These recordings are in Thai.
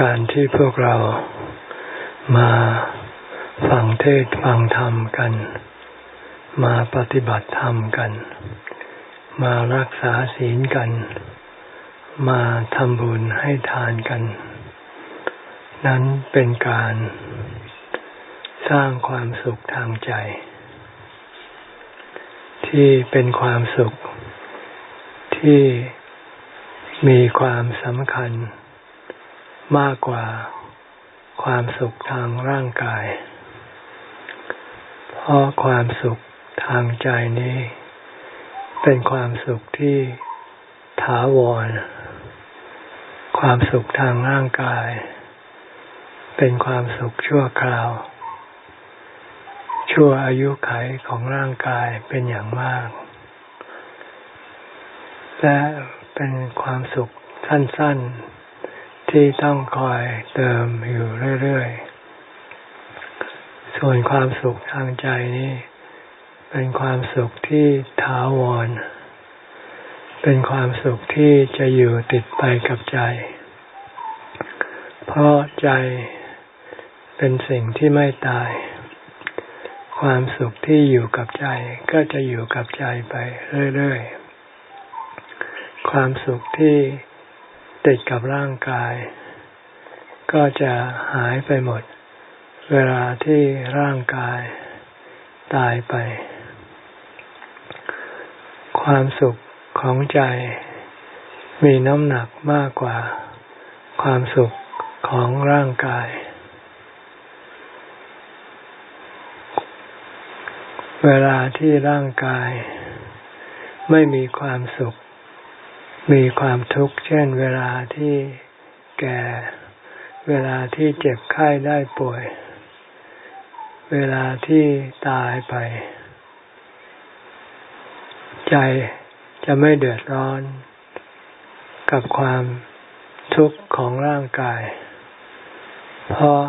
การที่พวกเรามาฟังเทศฟังธรรมกัน มาปฏิบัติธรรมกัน มารักษาศีลกัน มาทำบุญให้ทานกัน นั้นเป็นการสร้างความสุขทางใจ ที่เป็นความสุขที่มีความสำคัญ มากกว่าความสุขทางร่างกาย เพราะความสุขทางใจนี้ เป็นความสุขที่ถาวร ความสุขทางร่างกาย เป็นความสุขชั่วคราว ชั่วอายุไขของร่างกายเป็นอย่างมาก และเป็นความสุขสั้นๆ ที่ต้องคอยเติมอยู่เรื่อยๆ ส่วนความสุขทางใจนี้เป็นความสุขที่ถาวร เป็นความสุขที่จะอยู่ติดไปกับใจ เพราะใจเป็นสิ่งที่ไม่ตาย ความสุขที่อยู่กับใจก็จะอยู่กับใจไปเรื่อยๆ ความสุขที่ ติดกับร่างกาย ก็จะหายไปหมด เวลาที่ร่างกายตายไป ความสุขของใจมีน้ำหนักมากกว่า ความสุขของร่างกาย เวลาที่ร่างกาย ไม่มีความสุข มีความทุกข์ เช่นเวลาที่แก่ เวลาที่เจ็บไข้ได้ป่วย เวลาที่ตายไป ใจจะไม่เดือดร้อน กับความทุกข์ของร่างกาย เพราะ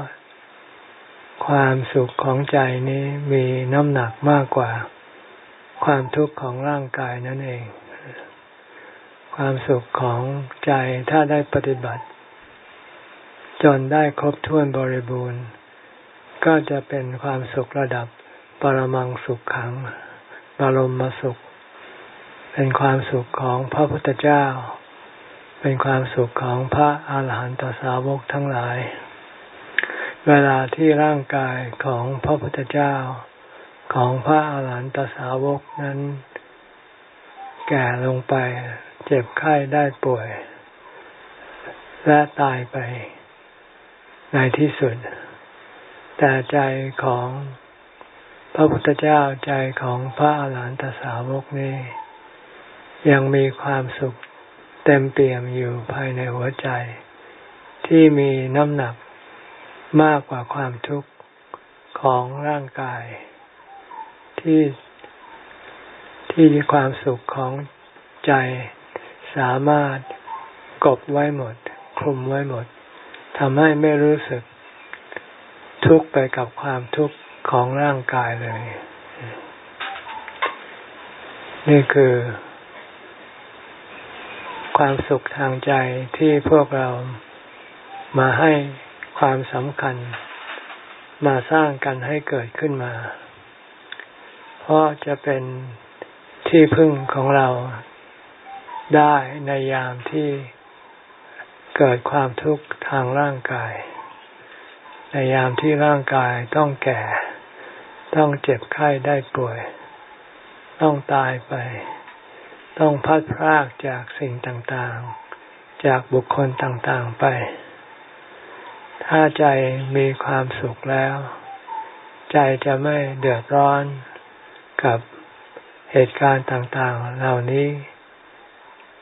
ความสุขของใจนี้มีน้ำหนักมากกว่า ความทุกข์ของร่างกายนั่นเอง ความสุขของใจถ้าได้ปฏิบัติ จนได้ครบถ้วนบริบูรณ์ ก็จะเป็นความสุขระดับปรมังสุขขังบรมมสุข เป็นความสุขของพระพุทธเจ้า เป็นความสุขของพระอาหารหันตสาวกทั้งหลาย เวลาที่ร่างกายของพระพุทธเจ้าของพระอาหารหันตสาวกนั้น แก่ลงไป จ็บไข้ได้ป่วย และตายไปในที่สุด แต่ใจของพระพุทธเจ้าใจของพระอาหารหันตสาวกนี้ ยังมีความสุขเต็มเปี่ยมอยู่ภายในหัวใจ ที่มีน้ำหนักมากกว่าความทุกข์ของร่างกาย ที่ที่ความสุขของใจ สามารถกบไว้หมด คลุมไว้หมดทำให้ไม่รู้สึก ทุกข์ไปกับความทุกข์ของร่างกายเลย นี่คือ ความสุขทางใจที่พวกเรามาให้ความสำคัญ มาสร้างกันให้เกิดขึ้นมา เพราะจะเป็นที่พึ่งของเรา ได้ในยามที่เกิดความทุกข์ทางร่างกาย ในยามที่ร่างกายต้องแก่ ต้องเจ็บไข้ได้ป่วย ต้องตายไป ต้องพัดพรากจากสิ่งต่างๆ จากบุคคลต่างๆไป ถ้าใจมีความสุขแล้ว ใจจะไม่เดือดร้อนกับเหตุการณ์ต่างๆ เหล่านี้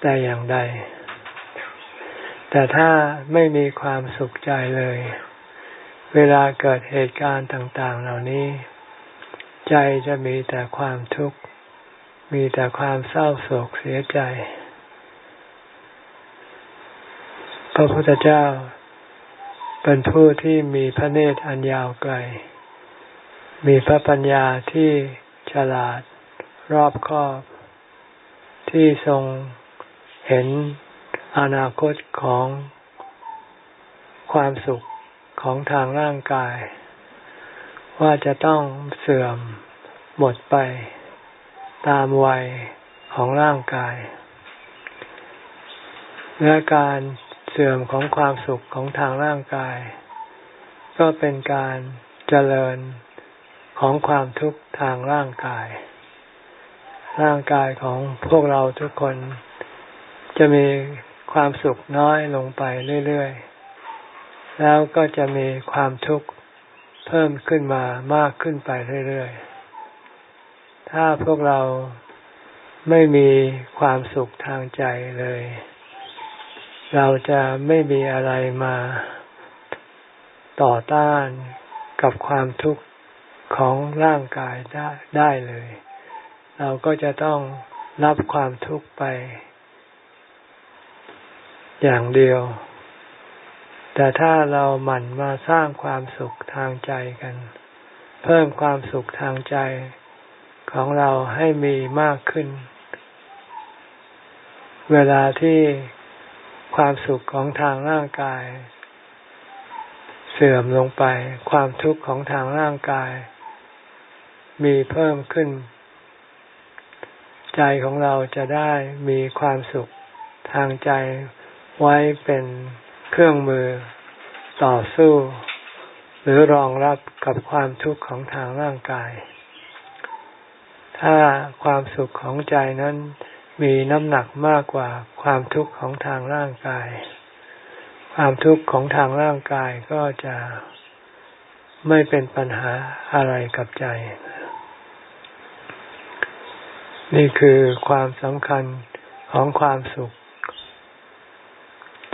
แต่อย่างใด แต่ถ้าไม่มีความสุขใจเลย เวลาเกิดเหตุการณ์ต่าง ๆ เหล่านี้ ใจจะมีแต่ความทุกข์ มีแต่ความเศร้าโศกเสียใจ พระพุทธเจ้าเป็นผู้ที่มีพระเนตรอันยาวไกล มีพระปัญญาที่ฉลาดรอบคอบ ที่ทรง เห็นอนาคตของความสุขของทางร่างกาย ว่าจะต้องเสื่อมหมดไป ตามวัยของร่างกาย และการเสื่อมของความสุขของทางร่างกาย ก็เป็นการเจริญของความทุกข์ทางร่างกาย ร่างกายของพวกเราทุกคน จะมีความสุขน้อยลงไปเรื่อยๆ แล้วก็จะมีความทุกข์เพิ่มขึ้นมามากขึ้นไปเรื่อยๆ ถ้าพวกเราไม่มีความสุขทางใจเลย เราจะไม่มีอะไรมาต่อต้านกับความทุกข์ของร่างกายได้ได้เลย เราก็จะต้องรับความทุกข์ไป อย่างเดียว แต่ถ้าเราหมั่นมาสร้างความสุขทางใจกัน เพิ่มความสุขทางใจของเราให้มีมากขึ้น เวลาที่ความสุขของทางร่างกาย เสื่อมลงไป ความทุกข์ของทางร่างกาย มีเพิ่มขึ้น ใจของเราจะได้มีความสุขทางใจ ไว้เป็นเครื่องมือต่อสู้ หรือรองรับกับความทุกข์ของทางร่างกาย ถ้าความสุขของใจนั้นมีน้ำหนักมากกว่าความทุกข์ของทางร่างกาย ความทุกข์ของทางร่างกายก็จะไม่เป็นปัญหาอะไรกับใจ นี่คือความสำคัญของความสุข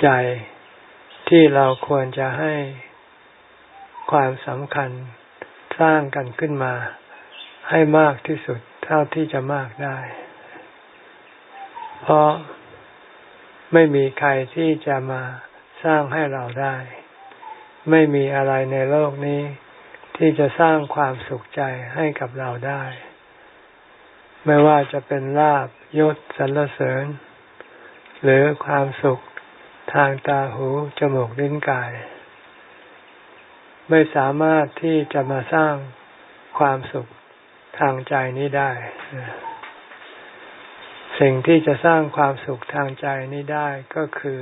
ใจที่เราควรจะให้ความสำคัญสร้างกันขึ้นมา ให้มากที่สุดเท่าที่จะมากได้ เพราะไม่มีใครที่จะมาสร้างให้เราได้ ไม่มีอะไรในโลกนี้ ที่จะสร้างความสุขใจให้กับเราได้ ไม่ว่าจะเป็นลาบยศสรรเสริญ หรือความสุข ทางตาหูจมูกลิ้นกาย ไม่สามารถที่จะมาสร้างความสุขทางใจนี้ได้ สิ่งที่จะสร้างความสุขทางใจนี้ได้ก็คือ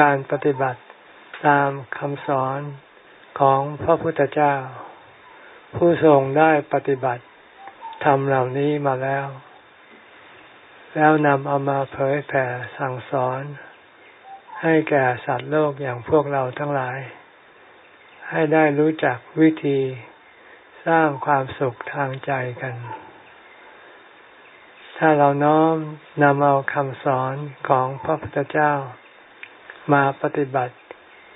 การปฏิบัติตามคำสอนของพระพุทธเจ้า ผู้ทรงได้ปฏิบัติทำเหล่านี้มาแล้ว แล้วนำเอามาเผยแผ่สั่งสอน ให้แก่สัตว์โลกอย่างพวกเราทั้งหลาย ให้ได้รู้จักวิธีสร้างความสุขทางใจกัน ถ้าเราน้อมนำเอาคำสอนของพระพุทธเจ้า มาปฏิบัติ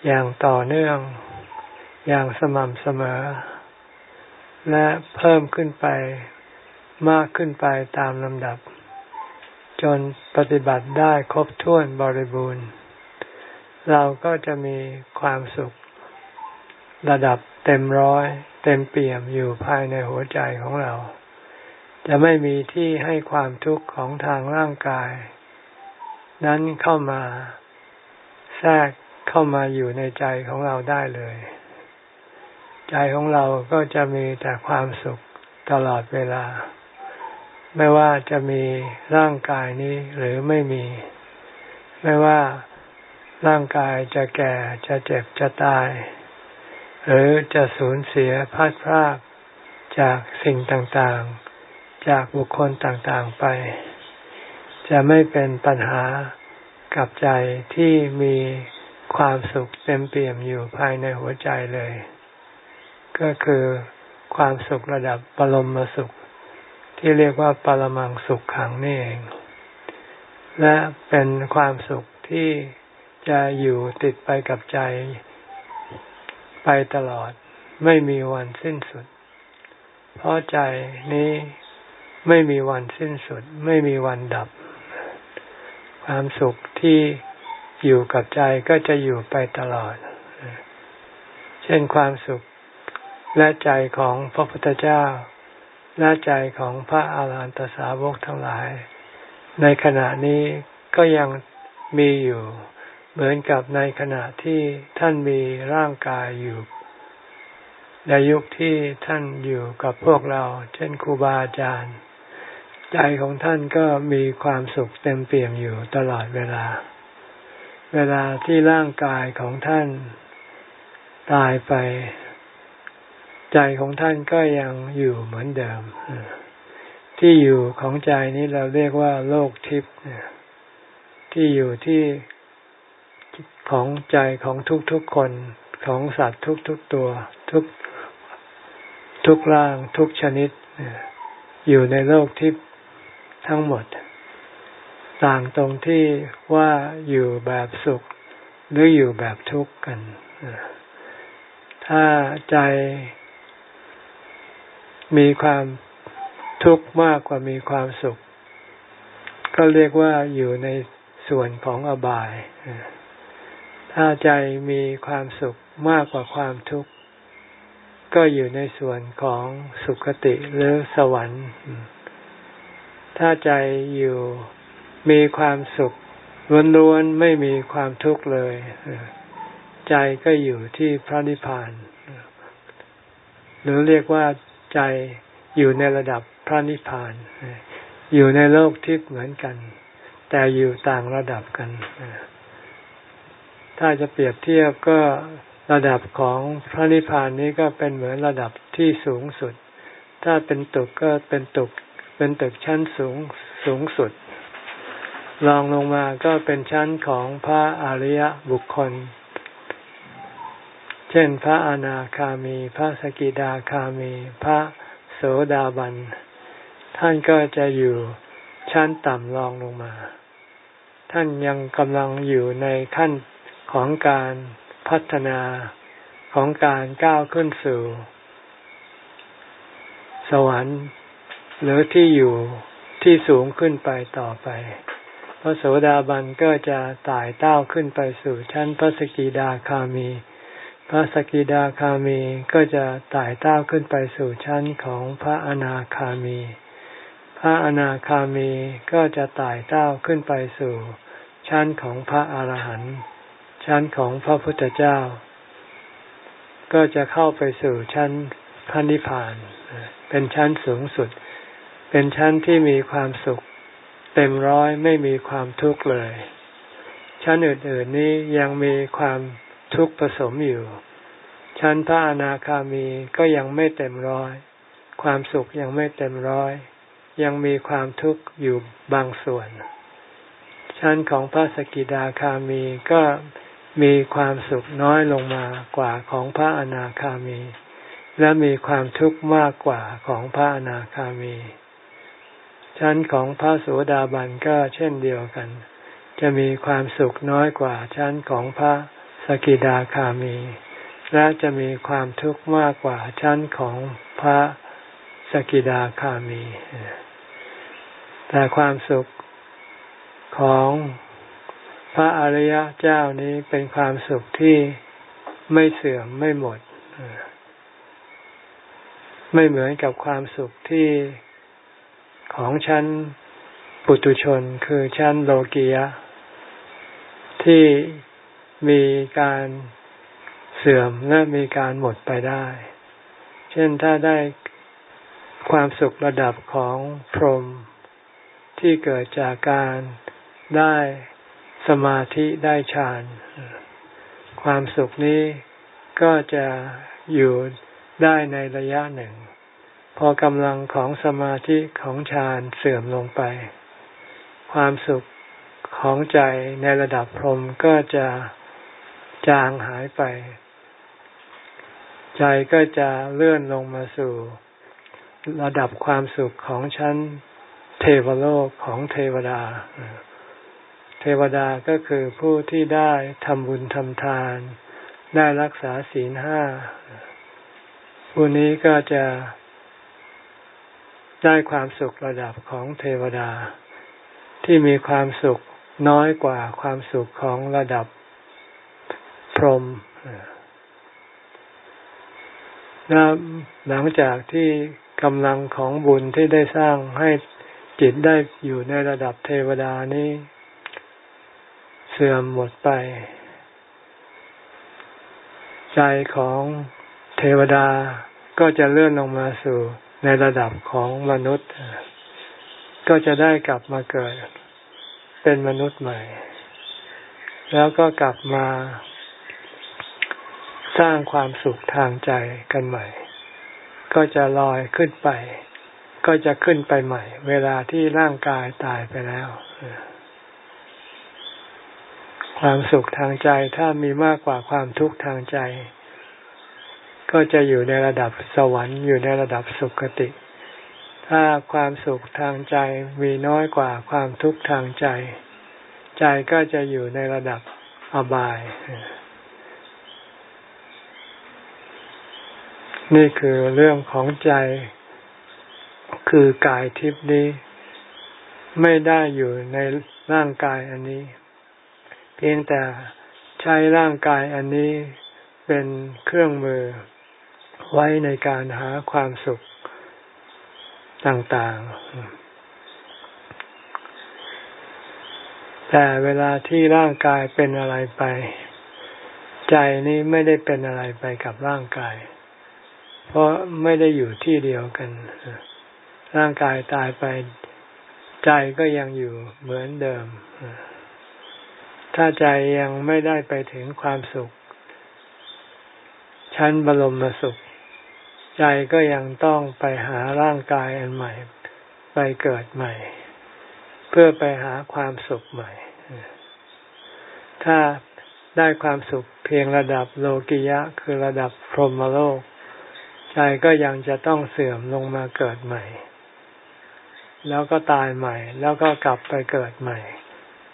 อย่างต่อเนื่อง อย่างสม่ำเสมอ และเพิ่มขึ้นไปมากขึ้นไปตามลำดับ จนปฏิบัติได้ครบถ้วนบริบูรณ์ เราก็จะมีความสุขระดับเต็มร้อย เต็มเปี่ยมอยู่ภายในหัวใจของเรา จะไม่มีที่ให้ความทุกข์ของทางร่างกาย นั้นเข้ามาแทรกเข้ามาอยู่ในใจของเราได้เลย ใจของเราก็จะมีแต่ความสุขตลอดเวลา ไม่ว่าจะมีร่างกายนี้หรือไม่มี ไม่ว่า ร่างกายจะแก่จะเจ็บจะตาย หรือจะสูญเสียพัดพรากจากสิ่งต่างๆ จากบุคคลต่างๆไป จะไม่เป็นปัญหากับใจที่มีความสุขเต็มเปี่ยมอยู่ภายในหัวใจเลย ก็คือความสุขระดับปรมสุข ที่เรียกว่าปรมังสุขขังนี่เอง และเป็นความสุขที่ จะอยู่ติดไปกับใจไปตลอดไม่มีวันสิ้นสุด เพราะใจนี้ไม่มีวันสิ้นสุด ไม่มีวันดับ ความสุขที่อยู่กับใจก็จะอยู่ไปตลอด เช่นความสุขและใจของพระพุทธเจ้า และใจของพระอาหารหันตสาวกทั้งหลาย ในขณะนี้ก็ยังมีอยู่ เหมือนกับในขณะที่ท่านมีร่างกายอยู่ ในยุคที่ท่านอยู่กับพวกเรา เช่นครูบาอาจารย์ ใจของท่านก็มีความสุขเต็มเปี่ยมอยู่ตลอดเวลา เวลาที่ร่างกายของท่านตายไป ใจของท่านก็ยังอยู่เหมือนเดิม ที่อยู่ของใจนี้เราเรียกว่าโลกทิพย์ที่อยู่ที่ ของใจของทุกๆคนของสัตว์ทุกๆตัวทุกทุกร่างทุกชนิด อยู่ในโลกทิพย์ทั้งหมด ต่างตรงที่ว่าอยู่แบบสุข หรืออยู่แบบทุกข์กัน ถ้าใจมีความทุกข์มากกว่ามีความสุข ก็เรียกว่าอยู่ในส่วนของอบาย ถ้าใจมีความสุขมากกว่าความทุกข์ ก็อยู่ในส่วนของสุคติหรือสวรรค์ ถ้าใจอยู่มีความสุขล้วนๆไม่มีความทุกข์เลย ใจก็อยู่ที่พระนิพพาน หรือเรียกว่าใจอยู่ในระดับพระนิพพาน อยู่ในโลกทิพย์เหมือนกัน แต่อยู่ต่างระดับกัน ถ้าจะเปรียบเทียบก็ระดับของพระนิพพานนี้ก็เป็นเหมือนระดับที่สูงสุด ถ้าเป็นตึกก็เป็นตึกเป็นตึกชั้นสูงสูงสุดรองลงมาก็เป็นชั้นของพระอริยบุคคล เช่นพระอนาคามี พระสกิดาคามี พระโสดาบัน ท่านก็จะอยู่ชั้นต่ำรองลงมา ท่านยังกำลังอยู่ในขั้น ของการพัฒนาของการก้าวขึ้นสู่ สวรรค์ หรือที่อยู่ที่สูงขึ้นไปต่อไป พระโสดาบันก็จะไต่เต้าขึ้นไปสู่ชั้นพระสกิดาคามี พระสกิดาคามีก็จะไต่เต้าขึ้นไปสู่ชั้นของพระอนาคามี พระอนาคามีก็จะไต่เต้าขึ้นไปสู่ชั้นของพระอรหันต์ ชั้นของพระพุทธเจ้า ก็จะเข้าไปสู่ชั้นพระนิพพาน เป็นชั้นสูงสุด เป็นชั้นที่มีความสุข เต็มร้อยไม่มีความทุกข์เลย ชั้นอื่นๆนี้ยังมีความทุกข์ผสมอยู่ ชั้นพระอนาคามีก็ยังไม่เต็มร้อย ความสุขยังไม่เต็มร้อย ยังมีความทุกข์อยู่บางส่วนชั้นของพระสกิดาคามีก็ มีความสุขน้อยลงมากว่าของพระอนาคามี และมีความทุกข์มากกว่าของพระอนาคามี ชั้นของพระโสดาบันก็เช่นเดียวกัน จะมีความสุขน้อยกว่าชั้นของพระสกิดาคามี และจะมีความทุกข์มากกว่าชั้นของพระสกิดาคามี แต่ความสุขของ พระอริยเจ้านี้เป็นความสุขที่ไม่เสื่อมไม่หมด ไม่เหมือนกับความสุขที่ของชั้นปุตุชนคือชั้นโลกียะ ที่มีการเสื่อมและมีการหมดไปได้ เช่นถ้าได้ความสุขระดับของพรหมที่เกิดจากการได้ สมาธิได้ฌานความสุขนี้ก็จะอยู่ได้ในระยะหนึ่ง พอกำลังของสมาธิของฌานเสื่อมลงไป ความสุขของใจในระดับพรมก็จะจางหายไป ใจก็จะเลื่อนลงมาสู่ ระดับความสุขของชั้นเทวโลกของเทวดา เทวดาก็คือผู้ที่ได้ทำบุญทำทาน ได้รักษาศีลห้าผู้นี้ก็จะได้ความสุขระดับของเทวดา ที่มีความสุขน้อยกว่าความสุขของระดับพรหมและหลังจากที่กำลังของบุญที่ได้สร้างให้จิตได้อยู่ในระดับเทวดานี้ สื่อมหมดไป ใจของเทวดาก็จะเลื่อนลงมาสู่ในระดับของมนุษย์ ก็จะได้กลับมาเกิด เป็นมนุษย์ใหม่ แล้วก็กลับมา สร้างความสุขทางใจกันใหม่ ก็จะลอยขึ้นไป ก็จะขึ้นไปใหม่ เวลาที่ร่างกายตายไปแล้ว ความสุขทางใจถ้ามีมากกว่าความทุกข์ทางใจ ก็จะอยู่ในระดับสวรรค์อยู่ในระดับสุคติ ถ้าความสุขทางใจมีน้อยกว่าความทุกข์ทางใจ ใจก็จะอยู่ในระดับอบาย นี่คือเรื่องของใจคือกายทิพย์นี้ ไม่ได้อยู่ในร่างกายอันนี้ เพียงแต่ใช้ร่างกายอันนี้เป็นเครื่องมือไว้ในการหาความสุขต่างๆ แต่เวลาที่ร่างกายเป็นอะไรไป ใจนี้ไม่ได้เป็นอะไรไปกับร่างกาย เพราะไม่ได้อยู่ที่เดียวกัน ร่างกายตายไป ใจก็ยังอยู่เหมือนเดิม ถ้าใจยังไม่ได้ไปถึงความสุข ชั้นบรมสุข ใจก็ยังต้องไปหาร่างกายอันใหม่ ไปเกิดใหม่ เพื่อไปหาความสุขใหม่ ถ้าได้ความสุขเพียงระดับโลกิยะ คือระดับพรหมโลก ใจก็ยังจะต้องเสื่อมลงมาเกิดใหม่ แล้วก็ตายใหม่ แล้วก็กลับไปเกิดใหม่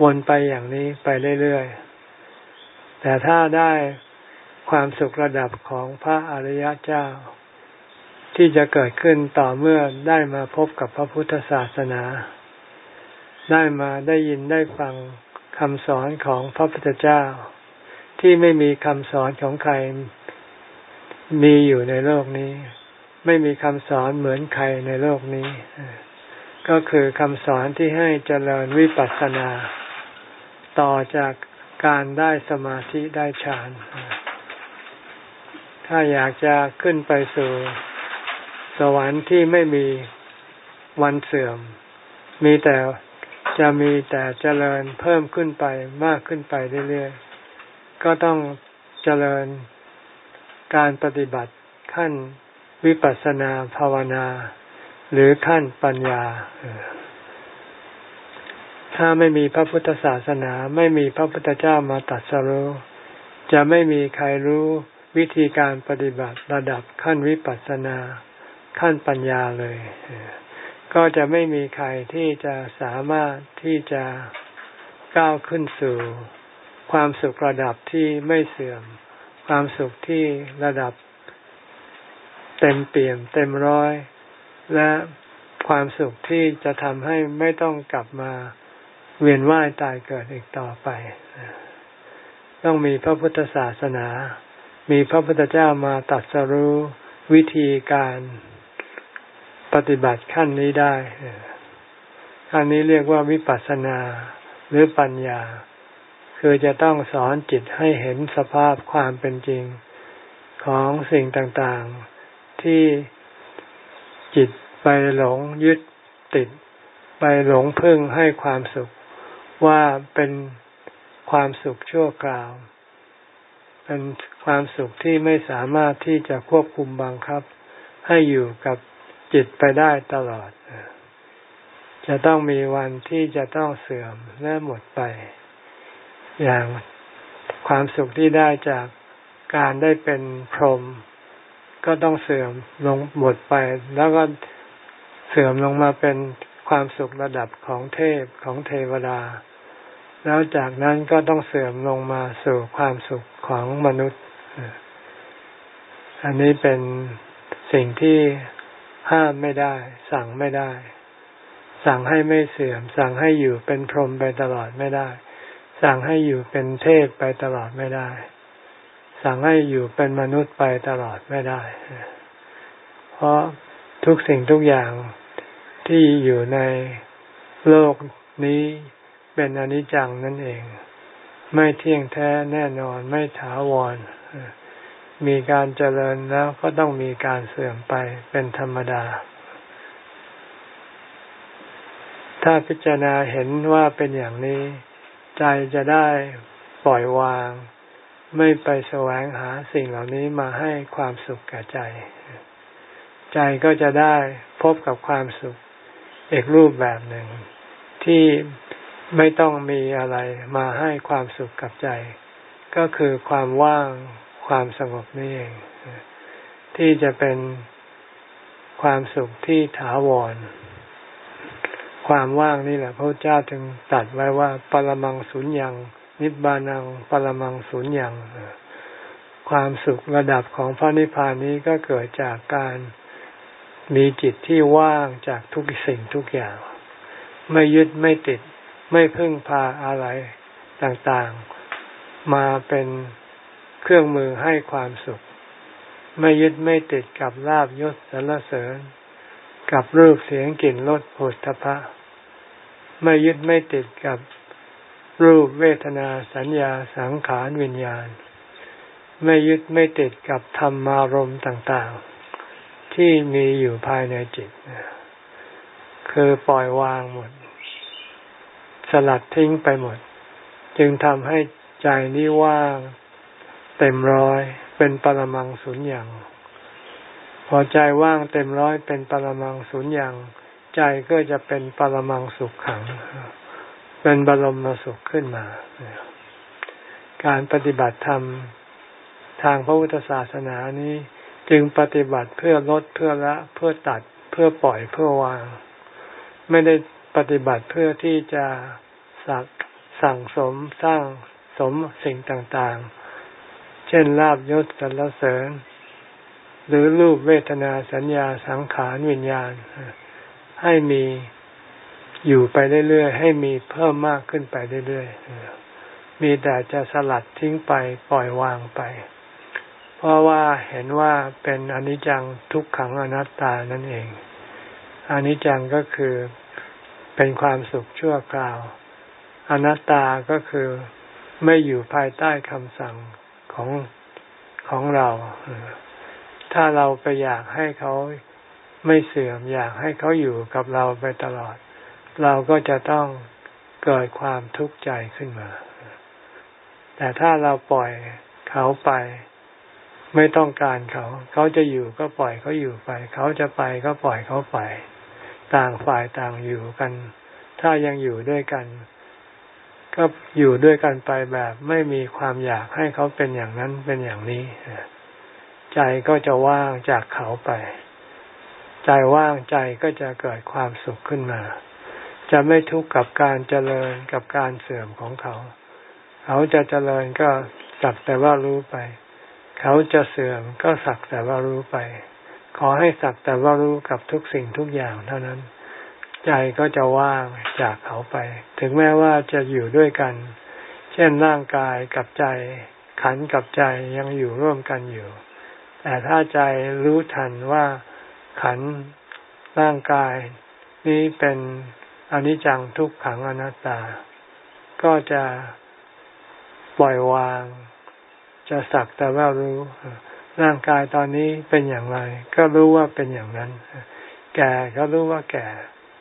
วนไปอย่างนี้ไปเรื่อยๆ แต่ถ้าได้ความสุขระดับของพระอริยเจ้า ที่จะเกิดขึ้นต่อเมื่อได้มาพบกับพระพุทธศาสนา ได้มาได้ยินได้ฟังคำสอนของพระพุทธเจ้า ที่ไม่มีคำสอนของใครมีอยู่ในโลกนี้ ไม่มีคำสอนเหมือนใครในโลกนี้ ก็คือคำสอนที่ให้เจริญวิปัสสนา ต่อจากการได้สมาธิได้ฌาน ถ้าอยากจะขึ้นไปสู่สวรรค์ที่ไม่มีวันเสื่อม มีแต่จะมีแต่เจริญเพิ่มขึ้นไปมากขึ้นไปเรื่อยๆ ก็ต้องเจริญการปฏิบัติขั้นวิปัสสนาภาวนา หรือขั้นปัญญา ถ้าไม่มีพระพุทธศาสนาไม่มีพระพุทธเจ้ามาตัดสรู้จะไม่มีใครรู้วิธีการปฏิบัติระดับขั้นวิปัสสนา ขั้นปัญญาเลย ก็จะไม่มีใครที่จะสามารถที่จะก้าวขึ้นสู่ ความสุขระดับที่ไม่เสื่อม ความสุขที่ระดับ เต็มเปี่ยม เต็มร้อย และความสุขที่จะทำให้ไม่ต้องกลับมา เวียนว่ายตายเกิดอีกต่อไป ต้องมีพระพุทธศาสนา มีพระพุทธเจ้ามาตัดสรู้วิธีการปฏิบัติขั้นนี้ได้ขั้นนี้เรียกว่าวิปัสสนาหรือปัญญา คือจะต้องสอนจิตให้เห็นสภาพความเป็นจริงของสิ่งต่างๆ ที่จิตไปหลงยึดติด ไปหลงพึ่งให้ความสุข ว่าเป็นความสุขชั่วคราว เป็นความสุขที่ไม่สามารถที่จะควบคุมบังคับ ให้อยู่กับจิตไปได้ตลอด จะต้องมีวันที่จะต้องเสื่อมและหมดไป อย่างความสุขที่ได้จากการได้เป็นพรหมก็ต้องเสื่อมลงหมดไป แล้วก็เสื่อมลงมาเป็น ความสุขระดับของเทพของเทวดา แล้วจากนั้นก็ต้องเสื่อมลงมาสู่ความสุขของมนุษย์ อันนี้เป็นสิ่งที่ห้ามไม่ได้ สั่งไม่ได้ สั่งให้ไม่เสื่อม สั่งให้อยู่เป็นพรหมไปตลอดไม่ได้ สั่งให้อยู่เป็นเทพไปตลอดไม่ได้ สั่งให้อยู่เป็นมนุษย์ไปตลอดไม่ได้ เพราะทุกสิ่งทุกอย่าง ที่อยู่ในโลกนี้เป็นอนิจจังนั่นเอง ไม่เที่ยงแท้แน่นอนไม่ถาวร มีการเจริญแล้วก็ต้องมีการเสื่อมไปเป็นธรรมดา ถ้าพิจารณาเห็นว่าเป็นอย่างนี้ ใจจะได้ปล่อยวาง ไม่ไปแสวงหาสิ่งเหล่านี้มาให้ความสุขแก่ใจ ใจก็จะได้พบกับความสุข อีกรูปแบบหนึ่ง ที่ไม่ต้องมีอะไรมาให้ความสุขกับใจ ก็คือความว่างความสงบนี่เอง ที่จะเป็นความสุขที่ถาวร ความว่างนี่แหละ พระเจ้าจึงตัดไว้ว่า ปรมังสุญญังนิบานัง ปรมังสุญญังความสุขระดับของพระนิพพานนี้ก็เกิดจากการ มีจิตที่ว่างจากทุกสิ่งทุกอย่าง ไม่ยึดไม่ติด ไม่พึ่งพาอะไรต่างๆ มาเป็นเครื่องมือให้ความสุข ไม่ยึดไม่ติดกับลาบยศสรรเสริญ กับรูปเสียงกลิ่นรสผลทพะ ไม่ยึดไม่ติดกับรูปเวทนาสัญญาสังขารวิญญาณ ไม่ยึดไม่ติดกับธรรมารมณ์ต่างๆ ที่มีอยู่ภายในจิต คือปล่อยวางหมด สลัดทิ้งไปหมด จึงทำให้ใจนี้ว่าง เต็มร้อย เป็นปรมังสุญญ์อย่าง พอใจว่างเต็มร้อยเป็นปรมังสุญญ์อย่าง ใจก็จะเป็นปรมังสุขขัง เป็นบรมสุขขึ้นมา การปฏิบัติธรรมทางพระพุทธศาสนานี้ จึงปฏิบัติเพื่อลดเพื่อละเพื่อตัดเพื่อปล่อยเพื่อวาง ไม่ได้ปฏิบัติเพื่อที่จะสักสั่งสมสร้างสมสิ่งต่างๆ เช่นลาบยศสรรเสริญ หรือรูปเวทนาสัญญาสังขารวิญญาณ ให้มีอยู่ไปเรื่อยๆ ให้มีเพิ่มมากขึ้นไปเรื่อยๆ มีแต่จะสลัดทิ้งไปปล่อยวางไป เพราะว่าเห็นว่าเป็นอนิจจังทุกขังอนัตตานั่นเองอนิจจังก็คือเป็นความสุขชั่วคราว อนัตตาก็คือไม่อยู่ภายใต้คำสั่งของของเรา ถ้าเราไปอยากให้เขาไม่เสื่อมอยากให้เขาอยู่กับเราไปตลอด เราก็จะต้องเกิดความทุกข์ใจขึ้นมา แต่ถ้าเราปล่อยเขาไป ไม่ต้องการเขา เขาจะอยู่ก็ปล่อยเขาอยู่ไป เขาจะไปก็ปล่อยเขาไป ต่างฝ่ายต่างอยู่กัน ถ้ายังอยู่ด้วยกัน ก็อยู่ด้วยกันไปแบบไม่มีความอยากให้เขาเป็นอย่างนั้นเป็นอย่างนี้ ใจก็จะว่างจากเขาไป ใจว่างใจก็จะเกิดความสุขขึ้นมา จะไม่ทุกข์กับการเจริญกับการเสื่อมของเขา เขาจะเจริญก็สักแต่ว่ารู้ไป เขาจะเสื่อมก็สักแต่ว่ารู้ไป ขอให้สักแต่ว่ารู้กับทุกสิ่งทุกอย่างเท่านั้น ใจก็จะว่างจากเขาไป ถึงแม้ว่าจะอยู่ด้วยกัน เช่นร่างกายกับใจ ขันกับใจยังอยู่ร่วมกันอยู่ แต่ถ้าใจรู้ทันว่าขันร่างกาย นี้เป็นอนิจจังทุกขังอนัตตา ก็จะปล่อยวาง จะสักแต่ว่ารู้ ร่างกายตอนนี้เป็นอย่างไร ก็รู้ว่าเป็นอย่างนั้น แก่ก็รู้ว่าแก่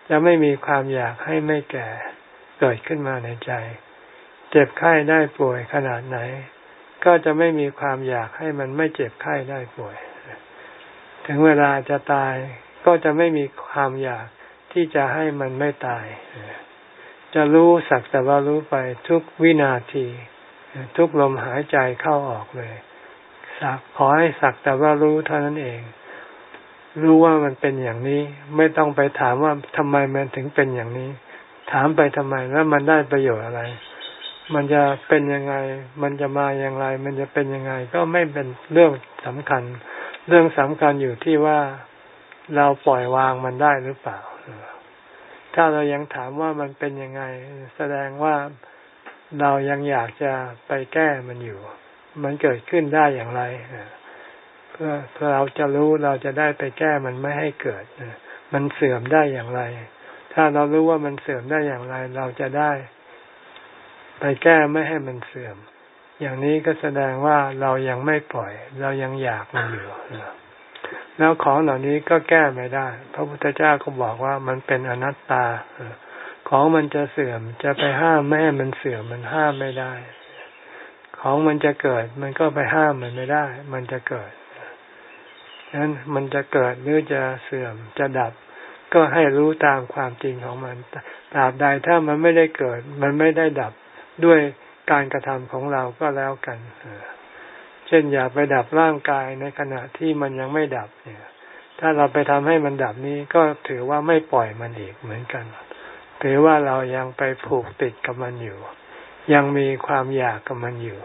จะไม่มีความอยากให้ไม่แก่เกิดขึ้นมาในใจ เจ็บไข้ได้ป่วยขนาดไหน ก็จะไม่มีความอยากให้มันไม่เจ็บไข้ได้ป่วย ถึงเวลาจะตายก็จะไม่มีความอยากที่จะให้มันไม่ตาย จะรู้สักแต่ว่ารู้ไปทุกวินาที ทุกลมหายใจเข้าออกเลยสักขอให้สักแต่ว่ารู้เท่านั้นเอง รู้ว่ามันเป็นอย่างนี้ ไม่ต้องไปถามว่าทำไมมันถึงเป็นอย่างนี้ ถามไปทำไมแล้วมันได้ประโยชน์อะไร มันจะเป็นยังไง มันจะมาอย่างไร มันจะเป็นยังไง ก็ไม่เป็นเรื่องสำคัญ เรื่องสำคัญอยู่ที่ว่าเราปล่อยวางมันได้หรือเปล่า ถ้าเรายังถามว่ามันเป็นยังไง แสดงว่า เรายังอยากจะไปแก้มันอยู่ มันเกิดขึ้นได้อย่างไรเพื่อเพื่อเราจะรู้เราจะได้ไปแก้มันไม่ให้เกิดมันเสื่อมได้อย่างไร ถ้าเรารู้ว่ามันเสื่อมได้อย่างไร เราจะได้ ไปแก้ไม่ให้มันเสื่อม อย่างนี้ก็แสดงว่าเรายังไม่ปล่อย เรายังอยากมันอยู่แล้วของเหล่านี้ก็แก้ไม่ได้ พระพุทธเจ้าก็บอกว่ามันเป็นอนัตตา ของมันจะเสื่อมจะไปห้ามไม่ให้มันเสื่อมมันห้ามไม่ได้ ของมันจะเกิด มันก็ไปห้ามมันไม่ได้ มันจะเกิดฉะนั้นมันจะเกิดหรือจะเสื่อมจะดับ ก็ให้รู้ตามความจริงของมันตราบใดถ้ามันไม่ได้เกิด มันไม่ได้ดับด้วยการกระทำของเราก็แล้วกันเช่นอย่าไปดับร่างกายในขณะที่มันยังไม่ดับเนี่ย ถ้าเราไปทำให้มันดับนี้ก็ถือว่าไม่ปล่อยมันอีกเหมือนกัน ถือว่าเรายังไปผูกติดกับมันอยู่ ยังมีความอยากกับมันอยู่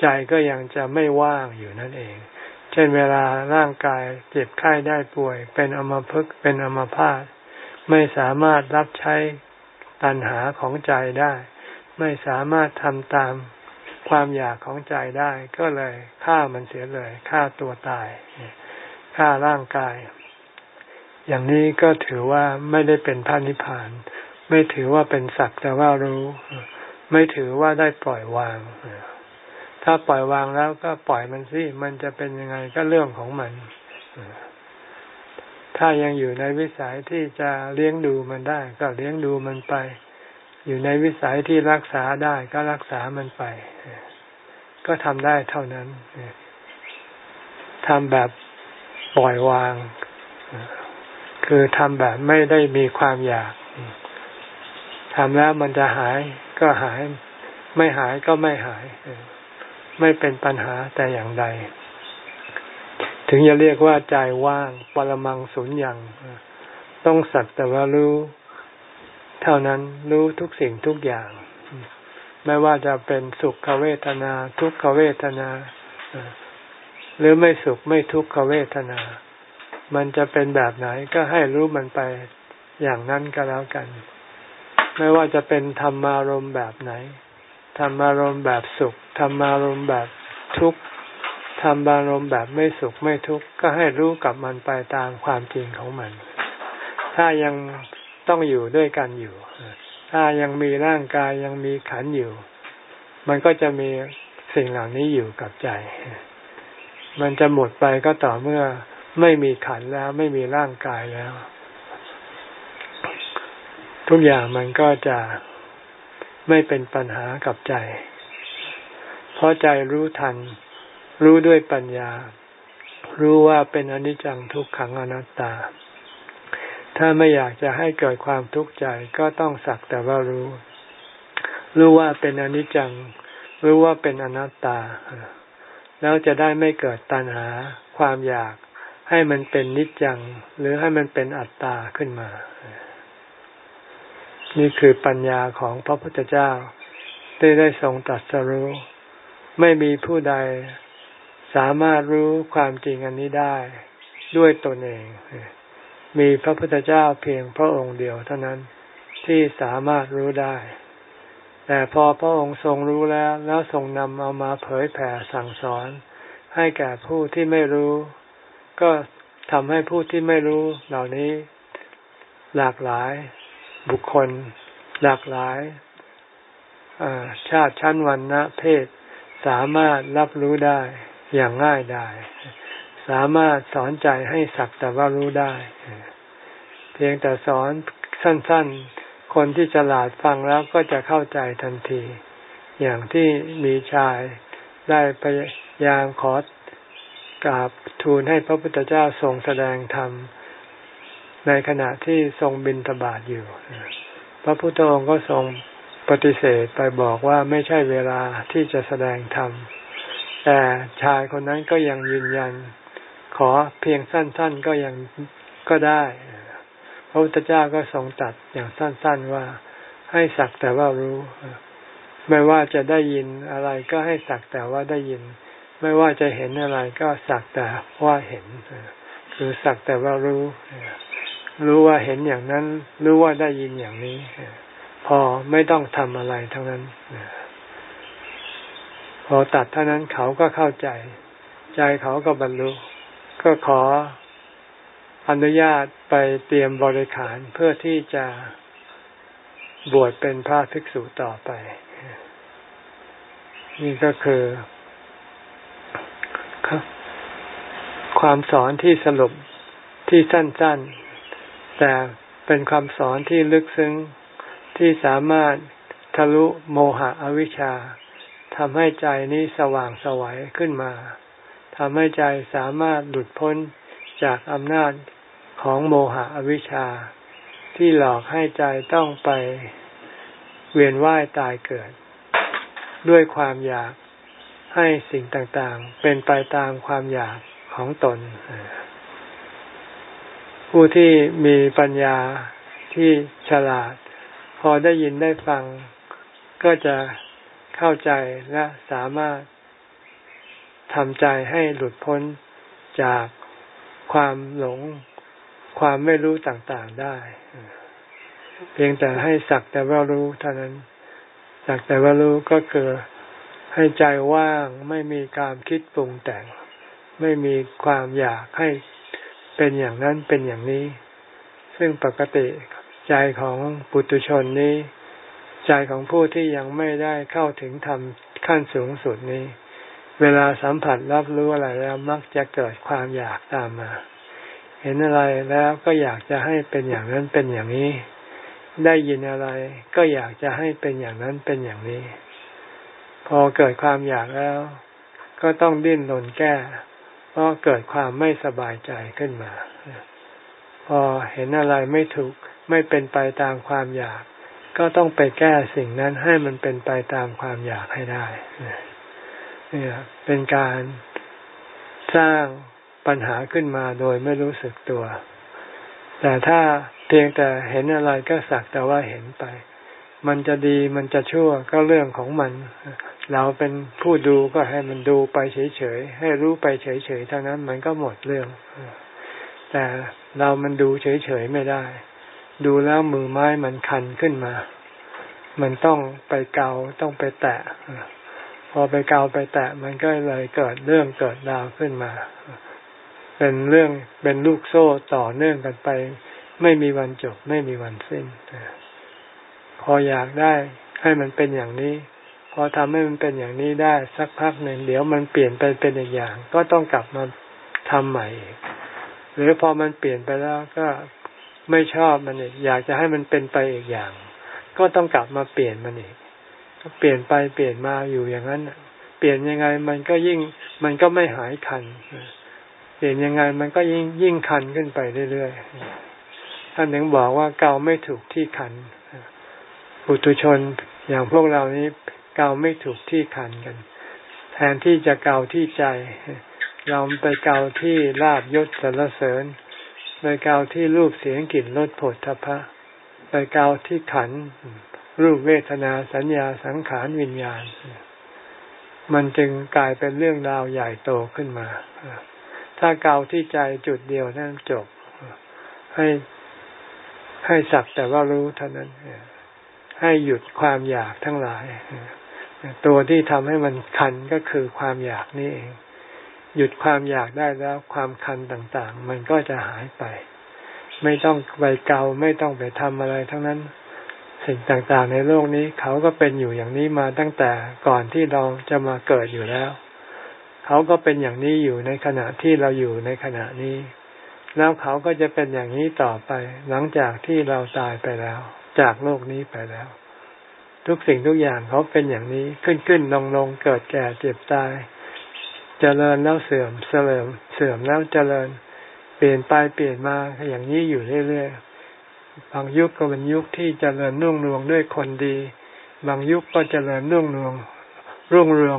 ใจก็ยังจะไม่ว่างอยู่นั่นเอง เช่นเวลาร่างกายเจ็บไข้ได้ป่วย เป็นอมภพเป็นอมพาตไม่สามารถรับใช้ตัณหาของใจได้ ไม่สามารถทำตามความอยากของใจได้ ก็เลยฆ่ามันเสียเลยฆ่าตัวตายฆ่าร่างกาย อย่างนี้ก็ถือว่าไม่ได้เป็นพระนิพพาน ไม่ถือว่าเป็นสักแต่ว่ารู้ ไม่ถือว่าได้ปล่อยวาง ถ้าปล่อยวางแล้วก็ปล่อยมันสิมันจะเป็นยังไงก็เรื่องของมัน ถ้ายังอยู่ในวิสัยที่จะเลี้ยงดูมันได้ ก็เลี้ยงดูมันไป อยู่ในวิสัยที่รักษาได้ก็รักษามันไป ก็ทำได้เท่านั้นทำแบบปล่อยวาง คือทำแบบไม่ได้มีความอยากทำแล้วมันจะหายก็หาย ไม่หายก็ไม่หาย ไม่เป็นปัญหาแต่อย่างใด ถึงจะเรียกว่าใจว่างปรมังสุญญ์ยังต้องสักแต่ว่ารู้ เท่านั้นรู้ทุกสิ่งทุกอย่าง ไม่ว่าจะเป็นสุขเวทนา ทุกขเวทนา หรือไม่สุขไม่ทุกขเวทนา มันจะเป็นแบบไหนก็ให้รู้มันไปอย่างนั้นก็แล้วกัน ไม่ว่าจะเป็นธรรมารมแบบไหน ธรรมารมแบบสุข ธรรมารมแบบทุกข์ ธรรมารมแบบไม่สุขไม่ทุกข์ ก็ให้รู้กับมันไปตามความจริงของมัน ถ้ายังต้องอยู่ด้วยกันอยู่ ถ้ายังมีร่างกายยังมีขันอยู่ มันก็จะมีสิ่งเหล่านี้อยู่กับใจ มันจะหมดไปก็ต่อเมื่อ ไม่มีขันแล้วไม่มีร่างกายแล้ว ทุกอย่างมันก็จะไม่เป็นปัญหากับใจ เพราะใจรู้ทัน รู้ด้วยปัญญา รู้ว่าเป็นอนิจจังทุกขังอนัตตา ถ้าไม่อยากจะให้เกิดความทุกข์ใจก็ต้องสักแต่ว่ารู้ รู้ว่าเป็นอนิจจัง รู้ว่าเป็นอนัตตา แล้วจะได้ไม่เกิดตัณหา ความอยาก ให้มันเป็นนิจจัง หรือให้มันเป็นอัตตาขึ้นมา นี่คือปัญญาของพระพุทธเจ้าที่ได้ทรงตรัสรู้ ไม่มีผู้ใดสามารถรู้ความจริงอันนี้ได้ด้วยตนเอง มีพระพุทธเจ้าเพียงพระองค์เดียวเท่านั้นที่สามารถรู้ได้ แต่พอพระองค์ทรงรู้แล้ว แล้วทรงนำเอามาเผยแผ่สั่งสอน ให้แก่ผู้ที่ไม่รู้ ก็ทำให้ผู้ที่ไม่รู้เหล่านี้ หลากหลายบุคคล หลากหลายชาติชั้นวันนะเพศสามารถรับรู้ได้อย่างง่ายได้สามารถสอนใจให้สักแต่ว่ารู้ได้ เพียงแต่สอนสั้น ๆ คนที่ฉลาดฟังแล้วก็จะเข้าใจทันที อย่างที่มีชายได้พยายามขอ กราบทูลให้พระพุทธเจ้าทรงแสดงธรรมในขณะที่ทรงบินทบาทอยู่ พระพุทธองค์ก็ทรงปฏิเสธไปบอกว่าไม่ใช่เวลาที่จะแสดงธรรม แต่ชายคนนั้นก็ยังยืนยัน ขอเพียงสั้น ๆก็ยังก็ได้ พระพุทธเจ้าก็ทรงตัดอย่างสั้น ๆว่าให้สักแต่ว่ารู้ ไม่ว่าจะได้ยินอะไรก็ให้สักแต่ว่าได้ยิน ไม่ว่าจะเห็นอะไรก็สักแต่ว่าเห็น คือสักแต่ว่ารู้ รู้ว่าเห็นอย่างนั้น รู้ว่าได้ยินอย่างนี้ พอไม่ต้องทำอะไรทั้งนั้น พอตัดเท่านั้นเขาก็เข้าใจ ใจเขาก็บรรลุ ก็ขออนุญาตไปเตรียมบริขารเพื่อที่จะบวชเป็นพระภิกษุต่อไป นี่ก็คือ ความสอนที่สรุปที่สั้นๆ แต่เป็นความสอนที่ลึกซึ้งที่สามารถทะลุโมหะอวิชชาทำให้ใจนี้สว่างสวัยขึ้นมาทำให้ใจสามารถหลุดพ้นจากอำนาจของโมหะอวิชชา ที่หลอกให้ใจต้องไปเวียนว่ายตายเกิด ด้วยความอยากให้สิ่งต่างๆ เป็นไปตามความอยาก ของตน ผู้ที่มีปัญญาที่ฉลาด พอได้ยินได้ฟัง ก็จะเข้าใจและสามารถทำใจให้หลุดพ้นจากความหลง ความไม่รู้ต่างๆได้ เพียงแต่ให้สักแต่ว่ารู้เท่านั้น สักแต่ว่ารู้ก็คือให้ใจว่างไม่มีการคิดปรุงแต่ง ไม่มีความอยากให้เป็นอย่างนั้นเป็นอย่างนี้ ซึ่งปกติใจของปุตุชนนี้ ใจของผู้ที่ยังไม่ได้เข้าถึงธรรมขั้นสูงสุดนี้ เวลาสัมผัสรับรู้อะไรแล้วมักจะเกิดความอยากตามมา เห็นอะไรแล้วก็อยากจะให้เป็นอย่างนั้นเป็นอย่างนี้ ได้ยินอะไรก็อยากจะให้เป็นอย่างนั้นเป็นอย่างนี้ พอเกิดความอยากแล้ว ก็ต้องดิ้นรนแก้ เพราะเกิดความไม่สบายใจขึ้นมา พอเห็นอะไรไม่ถูกไม่เป็นไปตามความอยาก ก็ต้องไปแก้สิ่งนั้นให้มันเป็นไปตามความอยากให้ได้เนี่ยเป็นการสร้างปัญหาขึ้นมาโดยไม่รู้สึกตัว แต่ถ้าเพียงแต่เห็นอะไรก็สักแต่ว่าเห็นไป มันจะดีมันจะชั่วก็เรื่องของมัน เราเป็นผู้ดูก็ให้มันดูไปเฉยๆ ให้รู้ไปเฉยๆเท่านั้นมันก็หมดเรื่อง แต่เรามันดูเฉยๆไม่ได้ ดูแล้วมือไม้มันคันขึ้นมา มันต้องไปเกาต้องไปแตะ พอไปเกาไปแตะมันก็เลยเกิดเรื่องเกิดราวขึ้นมา เป็นเรื่องเป็นลูกโซ่ต่อเนื่องกันไป ไม่มีวันจบไม่มีวันสิ้น พออยากได้ให้มันเป็นอย่างนี้ พอทำให้มันเป็นอย่างนี้ได้สักพักหนึ่งเดี๋ยวมันเปลี่ยนไปเป็นอีกอย่าง ก็ต้องกลับมาทำใหม่หรือพอมันเปลี่ยนไปแล้วก็ไม่ชอบมันอีกอยากจะให้มันเป็นไปอีกอย่าง ก็ต้องกลับมาเปลี่ยนมันอีกเปลี่ยนไปเปลี่ยนมาอยู่อย่างนั้นเปลี่ยนยังไงมันก็ยิ่งมันก็ไม่หายคันเปลี่ยนยังไงมันก็ยิ่งยิ่งคันขึ้นไปเรื่อยๆท่านถึงบอกว่าเกาไม่ถูกที่คัน ปุถุชนอย่างพวกเรานี้เกาไม่ถูกที่คันกัน แทนที่จะเกาที่ใจ เราไปเกาที่ลาบยศสรรเสริญ ไปเกาที่รูปเสียงกลิ่นรสผลทพะ ไปเกาที่ขัน รูปเวทนาสัญญาสังขารวิญญาณ มันจึงกลายเป็นเรื่องราวใหญ่โตขึ้นมา ถ้าเกาที่ใจจุดเดียวนั่นจบ ให้ให้สักแต่ว่ารู้เท่านั้น ให้หยุดความอยากทั้งหลาย ตัวที่ทำให้มันคันก็คือความอยากนี่เอง หยุดความอยากได้แล้วความคันต่างๆ มันก็จะหายไป ไม่ต้องไปเกาไม่ต้องไปทำอะไรทั้งนั้น สิ่งต่างๆ ในโลกนี้ เขาก็เป็นอยู่อย่างนี้มาตั้งแต่ก่อนที่เราจะมาเกิดอยู่แล้ว เขาก็เป็นอย่างนี้อยู่ในขณะที่เราอยู่ในขณะนี้ แล้วเขาก็จะเป็นอย่างนี้ต่อไป หลังจากที่เราตายไปแล้ว จากโลกนี้ไปแล้ว ทุกสิ่งทุกอย่างเขาเป็นอย่างนี้ขึ้นขึ้นลงลงเกิดแก่เจ็บตายเจริญแล้วเสื่อมเสื่อมเสื่อมแล้วเจริญ เปลี่ยนไปเปลี่ยนมาอย่างนี้อยู่เรื่อยๆบางยุคก็เป็นยุคที่เจริญนุ่งเรืองด้วยคนดี บางยุคก็เจริญนุ่งเรืองรุ่งเรือง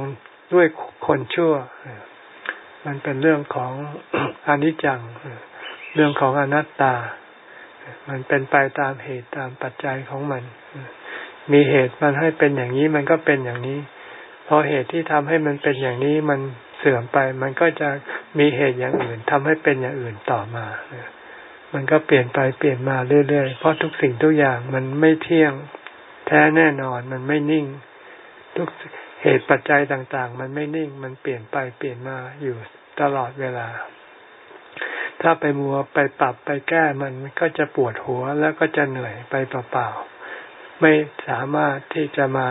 ด้วยคนชั่ว มันเป็นเรื่องของอนิจจัง เรื่องของอนัตตา มันเป็นไปตามเหตุตามปัจจัยของมัน มีเหตุมันให้เป็นอย่างนี้มันก็เป็นอย่างนี้ พอเหตุที่ทำให้มันเป็นอย่างนี้มันเสื่อมไป มันก็จะมีเหตุอย่างอื่นทำให้เป็นอย่างอื่นต่อมา มันก็เปลี่ยนไปเปลี่ยนมาเรื่อยๆ เพราะทุกสิ่งทุกอย่างมันไม่เที่ยงแท้แน่นอนมันไม่นิ่ง ทุกเหตุปัจจัยต่างๆ มันไม่นิ่ง มันเปลี่ยนไปเปลี่ยนมาอยู่ตลอดเวลา ถ้าไปมัวไปปรับไปแก้มันก็จะปวดหัวแล้วก็จะเหนื่อยไปเปล่าๆไม่สามารถที่จะมา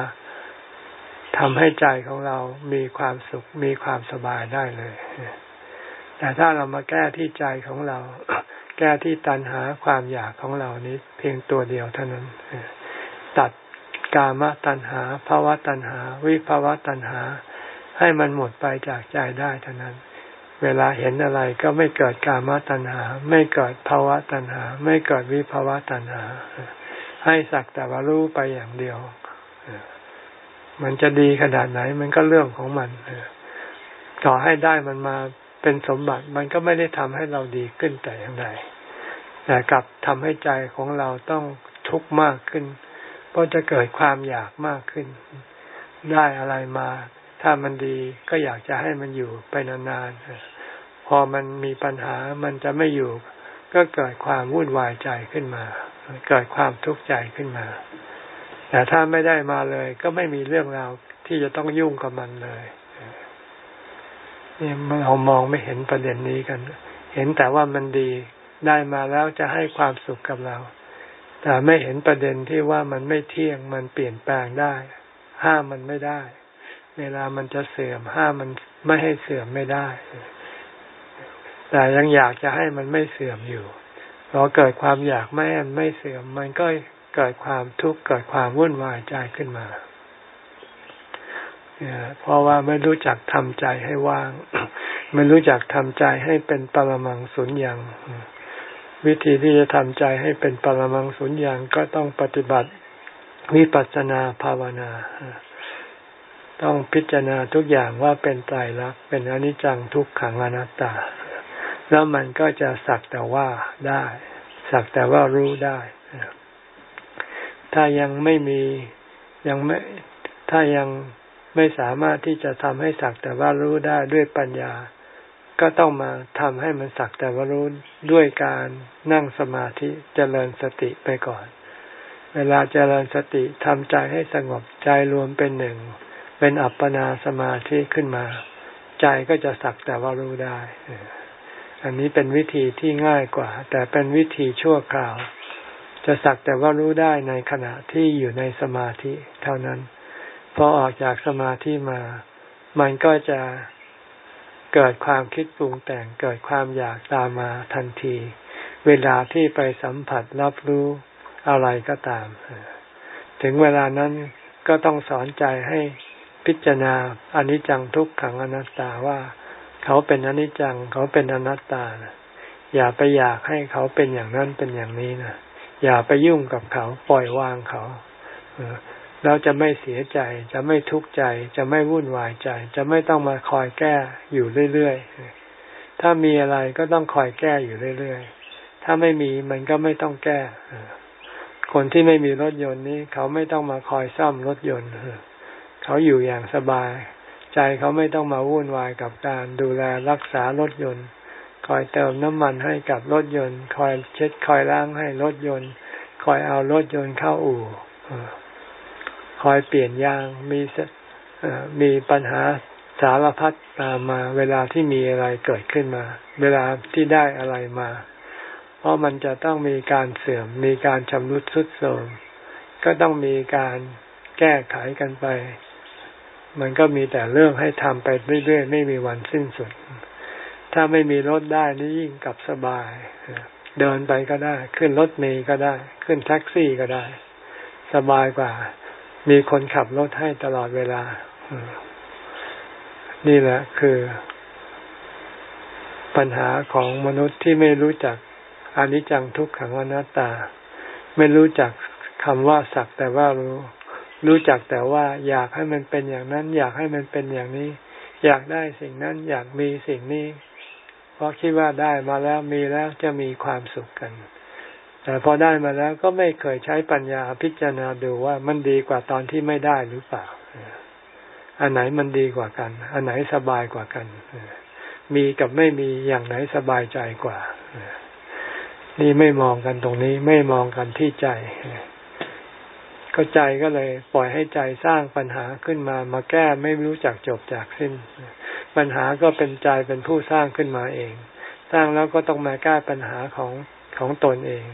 ทำให้ใจของเรามีความสุขมีความสบายได้เลย แต่ถ้าเรามาแก้ที่ใจของเรา แก้ที่ตัณหาความอยากของเรานี้ เพียงตัวเดียวเท่านั้น ตัดกามตัณหาภาวะตัณหา วิภาวะตัณหา ให้มันหมดไปจากใจได้เท่านั้น เวลาเห็นอะไรก็ไม่เกิดกามตัณหา ไม่เกิดภาวะตัณหา ไม่เกิดวิภาวะตัณหา ให้สักแต่ว่ารู้ไปอย่างเดียว มันจะดีขนาดไหน มันก็เรื่องของมันต่อให้ได้มันมาเป็นสมบัติมันก็ไม่ได้ทำให้เราดีขึ้นแต่อย่างใดแต่กลับทำให้ใจของเราต้องทุกข์มากขึ้น เพราะจะเกิดความอยากมากขึ้น ได้อะไรมา ถ้ามันดีก็อยากจะให้มันอยู่ไปนานๆ พอมันมีปัญหามันจะไม่อยู่ ก็เกิดความวุ่นวายใจขึ้นมา เกิดความทุกข์ใจขึ้นมา แต่ถ้าไม่ได้มาเลย ก็ไม่มีเรื่องราวที่จะต้องยุ่งกับมันเลยนี่เรามองไม่เห็นประเด็นนี้กัน เห็นแต่ว่ามันดีได้มาแล้วจะให้ความสุขกับเรา แต่ไม่เห็นประเด็นที่ว่ามันไม่เที่ยงมันเปลี่ยนแปลงได้ ห้ามมันไม่ได้ เวลามันจะเสื่อมห้ามมันไม่ให้เสื่อมไม่ได้ แต่ยังอยากจะให้มันไม่เสื่อมอยู่พอเกิดความอยากไม่ให้มันไม่เสื่อม มันก็เกิดความทุกข์เกิดความวุ่นวายใจขึ้นมาเพราะว่าไม่รู้จักทำใจให้ว่าง ไม่รู้จักทำใจให้เป็นปรมังสุญญ์วิธีที่จะทำใจให้เป็นปรมังสุญญ์ก็ต้องปฏิบัติวิปัสสนาภาวนา ต้องพิจารณาทุกอย่างว่าเป็นไตรลักษณ์เป็นอนิจจังทุกขังอนัตตา แล้วมันก็จะสักแต่ว่าได้ สักแต่ว่ารู้ได้ ถ้ายังไม่มียังไม่ถ้ายังไม่สามารถที่จะทำให้สักแต่ว่ารู้ได้ด้วยปัญญา ก็ต้องมาทำให้มันสักแต่ว่ารู้ด้วยการนั่งสมาธิเจริญสติไปก่อน เวลาเจริญสติทำใจให้สงบใจรวมเป็นหนึ่ง เป็นอัปปนาสมาธิขึ้นมา ใจก็จะสักแต่ว่ารู้ได้ อันนี้เป็นวิธีที่ง่ายกว่า แต่เป็นวิธีชั่วคราว จะสักแต่ว่ารู้ได้ในขณะที่อยู่ในสมาธิเท่านั้น พอออกจากสมาธิมา มันก็จะเกิดความคิดปรุงแต่งเกิดความอยากตามมาทันที เวลาที่ไปสัมผัสรับรู้อะไรก็ตาม ถึงเวลานั้นก็ต้องสอนใจให้ พิจารณาอนิจจังทุกขังอนัตตาว่า เขาเป็นอนิจจังเขาเป็นอนัตตานะอย่าไปอยากให้เขาเป็นอย่างนั้นเป็นอย่างนี้นะอย่าไปยุ่งกับเขาปล่อยวางเขาเราจะไม่เสียใจ จะไม่ทุกข์ใจ จะไม่วุ่นวายใจ จะไม่ต้องมาคอยแก้อยู่เรื่อยๆถ้ามีอะไรก็ต้องคอยแก้อยู่เรื่อยๆถ้าไม่มีมันก็ไม่ต้องแก้คนที่ไม่มีรถยนต์นี้ เขาไม่ต้องมาคอยซ่อมรถยนต์ เขาอยู่อย่างสบาย ใจเขาไม่ต้องมาวุ่นวายกับการดูแลรักษารถยนต์ คอยเติมน้ำมันให้กับรถยนต์ คอยเช็ดคอยล้างให้รถยนต์ คอยเอารถยนต์เข้าอู่คอยเปลี่ยนยางมีมีปัญหาสารพัดตามมา เวลาที่มีอะไรเกิดขึ้นมา เวลาที่ได้อะไรมา เพราะมันจะต้องมีการเสื่อม มีการชำรุดทรุดโทรมก็ต้องมีการแก้ไขกันไป มันก็มีแต่เรื่องให้ทำไปเรื่อยๆ ไม่มีวันสิ้นสุด ถ้าไม่มีรถได้นี่ยิ่งกับสบาย เดินไปก็ได้ ขึ้นรถเมล์ก็ได้ ขึ้นแท็กซี่ก็ได้ สบายกว่า มีคนขับรถให้ตลอดเวลา นี่แหละคือ ปัญหาของมนุษย์ที่ไม่รู้จักอนิจจังทุกขังอนัตตา ไม่รู้จักคำว่าสักแต่ว่ารู้ รู้จักแต่ว่าอยากให้มันเป็นอย่างนั้น อยากให้มันเป็นอย่างนี้ อยากได้สิ่งนั้น อยากมีสิ่งนี้ เพราะคิดว่าได้มาแล้วมีแล้วจะมีความสุขกัน แต่พอได้มาแล้วก็ไม่เคยใช้ปัญญาพิจารณาดูว่ามันดีกว่าตอนที่ไม่ได้หรือเปล่า อันไหนมันดีกว่ากัน อันไหนสบายกว่ากัน มีกับไม่มีอย่างไหนสบายใจกว่า นี่ไม่มองกันตรงนี้ไม่มองกันที่ใจ ก็ใจก็เลยปล่อยให้ใจสร้างปัญหาขึ้นมามาแก้ไม่รู้จักจบจากสิ้น ปัญหาก็เป็นใจเป็นผู้สร้างขึ้นมาเอง สร้างแล้วก็ต้องมาแก้ปัญหาของของตนเอง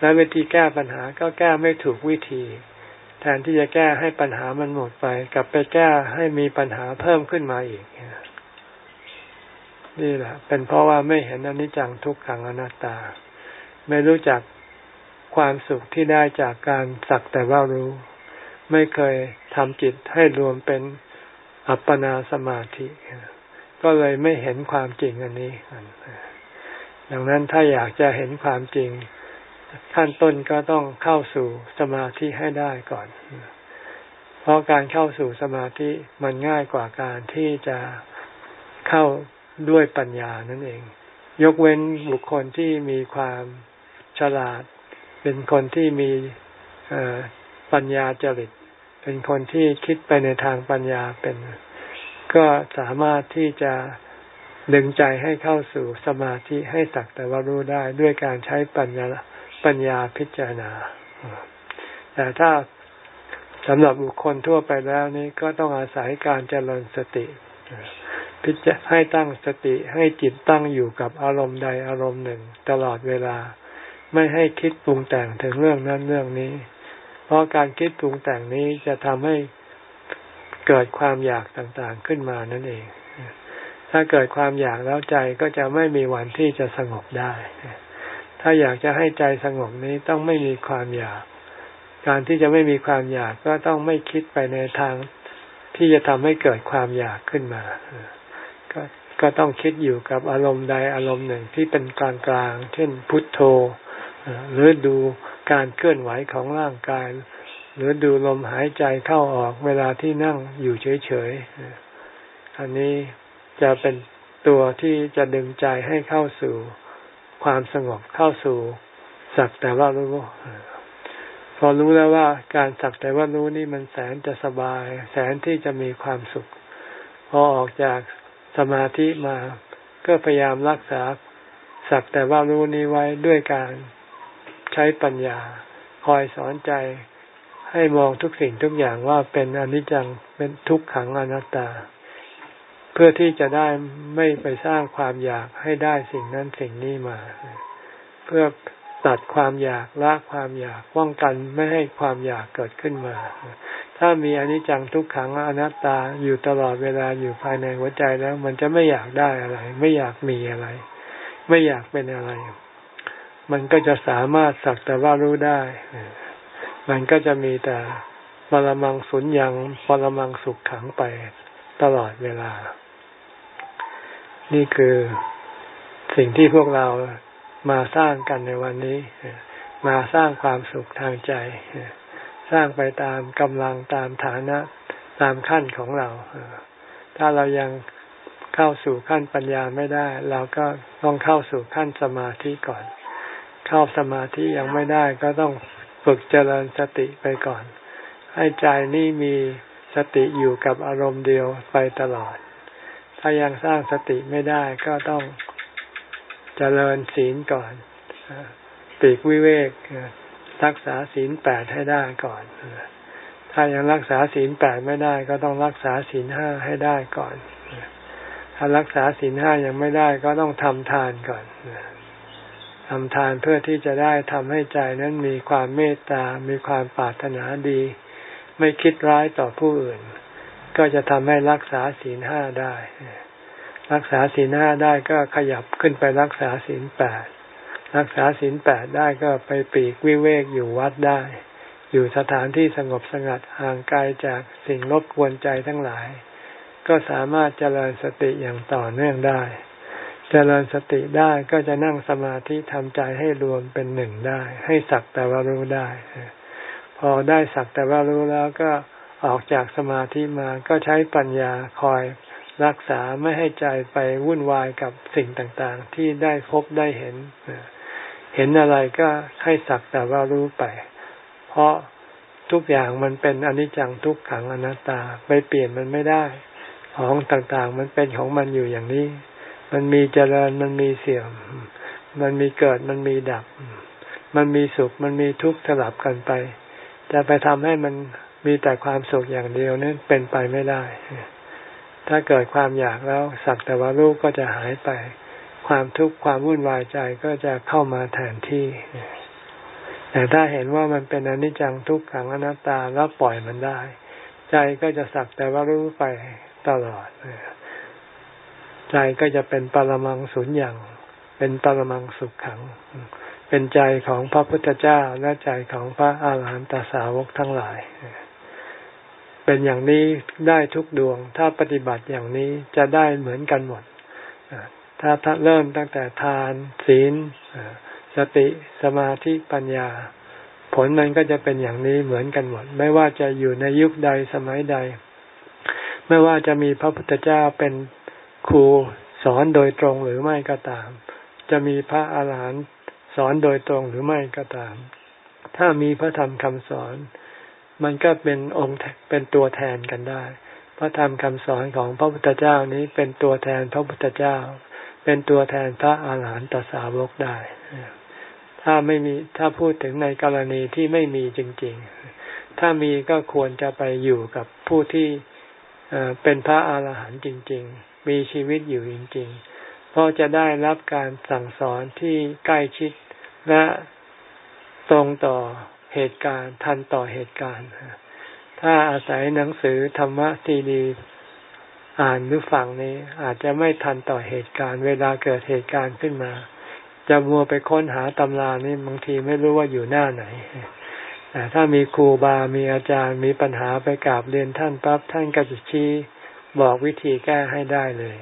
และวิธีแก้ปัญหาก็แก้ไม่ถูกวิธีแแทนที่จะแก้ให้ปัญหามันหมดไป กลับไปแก้ให้มีปัญหาเพิ่มขึ้นมาอีกนี่แหละ เป็นเพราะว่าไม่เห็นอนิจจังทุกขังอนัตตา ไม่รู้จัก ความสุขที่ได้จากการสักแต่ว่ารู้ ไม่เคยทำจิตให้รวมเป็นอัปปนาสมาธิ ก็เลยไม่เห็นความจริงอันนี้ ดังนั้นถ้าอยากจะเห็นความจริง ขั้นต้นก็ต้องเข้าสู่สมาธิให้ได้ก่อน เพราะการเข้าสู่สมาธิมันง่ายกว่าการที่จะเข้าด้วยปัญญานั่นเอง ยกเว้นบุคคลที่มีความฉลาด เป็นคนที่มีปัญญาจริต เป็นคนที่คิดไปในทางปัญญาเป็น ก็สามารถที่จะดึงใจให้เข้าสู่สมาธิให้สักแต่ว่ารู้ได้ด้วยการใช้ปัญญาปัญญาพิจารณา แต่ถ้าสำหรับบุคคลทั่วไปแล้วนี้ก็ต้องอาศัยการเจริญสติพิจให้ตั้งสติให้จิตตั้งอยู่กับอารมณ์ใดอารมณ์หนึ่ง ตลอดเวลา ไม่ให้คิดปรุงแต่งถึงเรื่องนั้นเรื่องนี้ เพราะการคิดปรุงแต่งนี้จะทำให้เกิดความอยากต่างๆขึ้นมานั่นเอง ถ้าเกิดความอยากแล้วใจก็จะไม่มีวันที่จะสงบได้ ถ้าอยากจะให้ใจสงบนี้ต้องไม่มีความอยาก การที่จะไม่มีความอยากก็ต้องไม่คิดไปในทางที่จะทำให้เกิดความอยากขึ้นมา ก็ก็ต้องคิดอยู่กับอารมณ์ใดอารมณ์หนึ่งที่เป็นกลางกลางเช่นพุทโธ หรือดูการเคลื่อนไหวของร่างกาย หรือดูลมหายใจเข้าออกเวลาที่นั่งอยู่เฉยๆ อันนี้จะเป็นตัวที่จะดึงใจให้เข้าสู่ความสงบเข้าสู่สักแต่ว่ารู้พอรู้แล้วว่าการสักแต่ว่ารู้นี่มันแสนจะสบาย แสนที่จะมีความสุข พอออกจากสมาธิมา ก็พยายามรักษาสักแต่ว่ารู้นี้ไว้ด้วยการ ใช้ปัญญา คอยสอนใจให้มองทุกสิ่งทุกอย่างว่าเป็นอนิจจังเป็นทุกขังอนัตตา เพื่อที่จะได้ไม่ไปสร้างความอยากให้ได้สิ่งนั้นสิ่งนี้มา เพื่อตัดความอยากละความอยากป้องกันไม่ให้ความอยากเกิดขึ้นมา ถ้ามีอนิจจังทุกขังอนัตตาอยู่ตลอดเวลาอยู่ภายในหัวใจแล้ว มันจะไม่อยากได้อะไร ไม่อยากมีอะไร ไม่อยากเป็นอะไร มันก็จะสามารถสักแต่ว่ารู้ได้ มันก็จะมีแต่ปรมังสุญญังปรมังสุขขังไปตลอดเวลา นี่คือสิ่งที่พวกเรามาสร้างกันในวันนี้ มาสร้างความสุขทางใจ สร้างไปตามกำลังตามฐานะตามขั้นของเรา ถ้าเรายังเข้าสู่ขั้นปัญญาไม่ได้ เราก็ต้องเข้าสู่ขั้นสมาธิก่อน เข้าสมาธิยังไม่ได้ก็ต้องฝึกเจริญสติไปก่อน ให้ใจนี่มีสติอยู่กับอารมณ์เดียวไปตลอด ถ้ายังสร้างสติไม่ได้ก็ต้องเจริญศีลก่อนปีกวิเวกรักษาศีลแปดให้ได้ก่อน ถ้ายังรักษาศีลแปดไม่ได้ก็ต้องรักษาศีลห้าให้ได้ก่อน ถ้ารักษาศีลห้ายังไม่ได้ก็ต้องทำทานก่อน ทำทานเพื่อที่จะได้ทำให้ใจนั้นมีความเมตตา มีความปรารถนาดี ไม่คิดร้ายต่อผู้อื่น ก็จะทำให้รักษาศีลห้าได้ รักษาศีลห้าได้ก็ขยับขึ้นไปรักษาศีลแปด รักษาศีลแปดได้ก็ไปปีกวิเวกอยู่วัดได้ อยู่สถานที่สงบสงัดห่างไกลจากสิ่งรบกวนใจทั้งหลาย ก็สามารถเจริญสติอย่างต่อเนื่องได้ เจริญสติได้ก็จะนั่งสมาธิทำใจให้รวมเป็นหนึ่งได้ ให้สักแต่ว่ารู้ได้ พอได้สักแต่ว่ารู้แล้วก็ออกจากสมาธิมาก็ใช้ปัญญาคอยรักษาไม่ให้ใจไปวุ่นวายกับสิ่งต่างๆ ที่ได้พบได้เห็น เห็นอะไรก็ให้สักแต่ว่ารู้ไป เพราะทุกอย่างมันเป็นอนิจจังทุกขังอนัตตาไปเปลี่ยนมันไม่ได้ ของต่างๆ มันเป็นของมันอยู่อย่างนี้ มันมีเจริญมันมีเสื่อม มันมีเกิดมันมีดับ มันมีสุขมันมีทุกข์สลับกันไป จะไปทำให้มันมีแต่ความสุขอย่างเดียวนั้นเป็นไปไม่ได้ ถ้าเกิดความอยากแล้วสักแต่ว่ารูปก็จะหายไป ความทุกข์ความวุ่นวายใจก็จะเข้ามาแทนที่แต่ถ้าเห็นว่ามันเป็นอนิจจังทุกขังอนัตตาแล้วปล่อยมันได้ ใจก็จะสักแต่ว่ารู้ไปตลอด ใจก็จะเป็นปรมังสุญญ์อย่าง เป็นปรมังสุขขัง เป็นใจของพระพุทธเจ้าและใจของพระอาหารหันตสาวกทั้งหลาย เป็นอย่างนี้ได้ทุกดวง ถ้าปฏิบัติอย่างนี้จะได้เหมือนกันหมดถ้าถ้าเริ่มตั้งแต่ทาน ศีลสติสมาธิปัญญา ผลมันก็จะเป็นอย่างนี้เหมือนกันหมด ไม่ว่าจะอยู่ในยุคใดสมัยใด ไม่ว่าจะมีพระพุทธเจ้าเป็น ครูสอนโดยตรงหรือไม่ก็ตาม จะมีพระอาหารหันต์สอนโดยตรงหรือไม่ก็ตาม ถ้ามีพระธรรมคำสอน มันก็เป็นองค์เป็นตัวแทนกันได้ พระธรรมคำสอนของพระพุทธเจ้านี้เป็นตัวแทนพระพุทธเจ้า เป็นตัวแทนพระอาหารหันตสาวกได้ ถ้าไม่มีถ้าพูดถึงในกรณีที่ไม่มีจริง ๆ ถ้ามีก็ควรจะไปอยู่กับผู้ที่เป็นพระอาหารหันต์จริง ๆ มีชีวิตอยู่จริงๆ เพราะจะได้รับการสั่งสอนที่ใกล้ชิดและตรงต่อเหตุการณ์ทันต่อเหตุการณ์ ถ้าอาศัยหนังสือธรรมะซีดีอ่านหรือฟังนี้อาจจะไม่ทันต่อเหตุการณ์ เวลาเกิดเหตุการณ์ขึ้นมา จะมัวไปค้นหาตำรานี่บางทีไม่รู้ว่าอยู่หน้าไหนแต่ถ้ามีครูบา มีอาจารย์ มีปัญหาไปกราบเรียนท่านปั๊บท่านก็จะชี้ บอกวิธีแก้ให้ได้เลย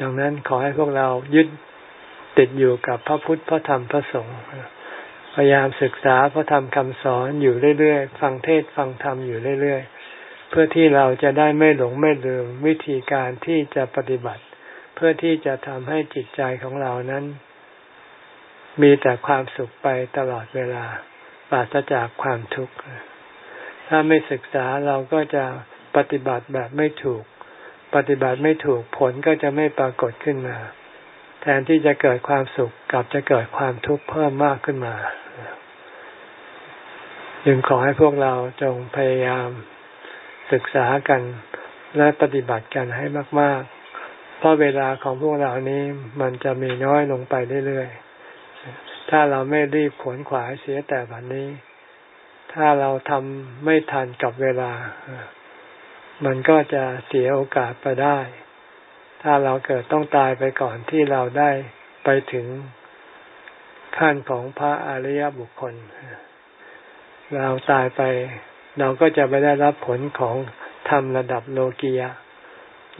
ดังนั้นขอให้พวกเรายึดติดอยู่กับพระพุทธพระธรรมพระสงฆ์พยายามศึกษาพระธรรมคำสอนอยู่เรื่อยๆ ฟังเทศฟังธรรมอยู่เรื่อยๆ เพื่อที่เราจะได้ไม่หลงไม่ลืมวิธีการที่จะปฏิบัติ เพื่อที่จะทำให้จิตใจของเรานั้น มีแต่ความสุขไปตลอดเวลาปราศจากความทุกข์ ถ้าไม่ศึกษาเราก็จะปฏิบัติแบบไม่ถูก ปฏิบัติไม่ถูกผลก็จะไม่ปรากฏขึ้นมา แทนที่จะเกิดความสุขกลับจะเกิดความทุกข์เพิ่มมากขึ้นมาจึงขอให้พวกเราจงพยายามศึกษากันและปฏิบัติกันให้มาก ๆ เพราะเวลาของพวกเรานี้มันจะมีน้อยลงไปเรื่อย ๆ ถ้าเราไม่รีบขวนขวายเสียแต่วันนี้ ถ้าเราทำไม่ทันกับเวลา มันก็จะเสียโอกาสไปได้ ถ้าเราเกิดต้องตายไปก่อนที่เราได้ไปถึงขั้นของพระอริยบุคคล เราตายไป เราก็จะไม่ได้รับผลของธรรมระดับโลกียะ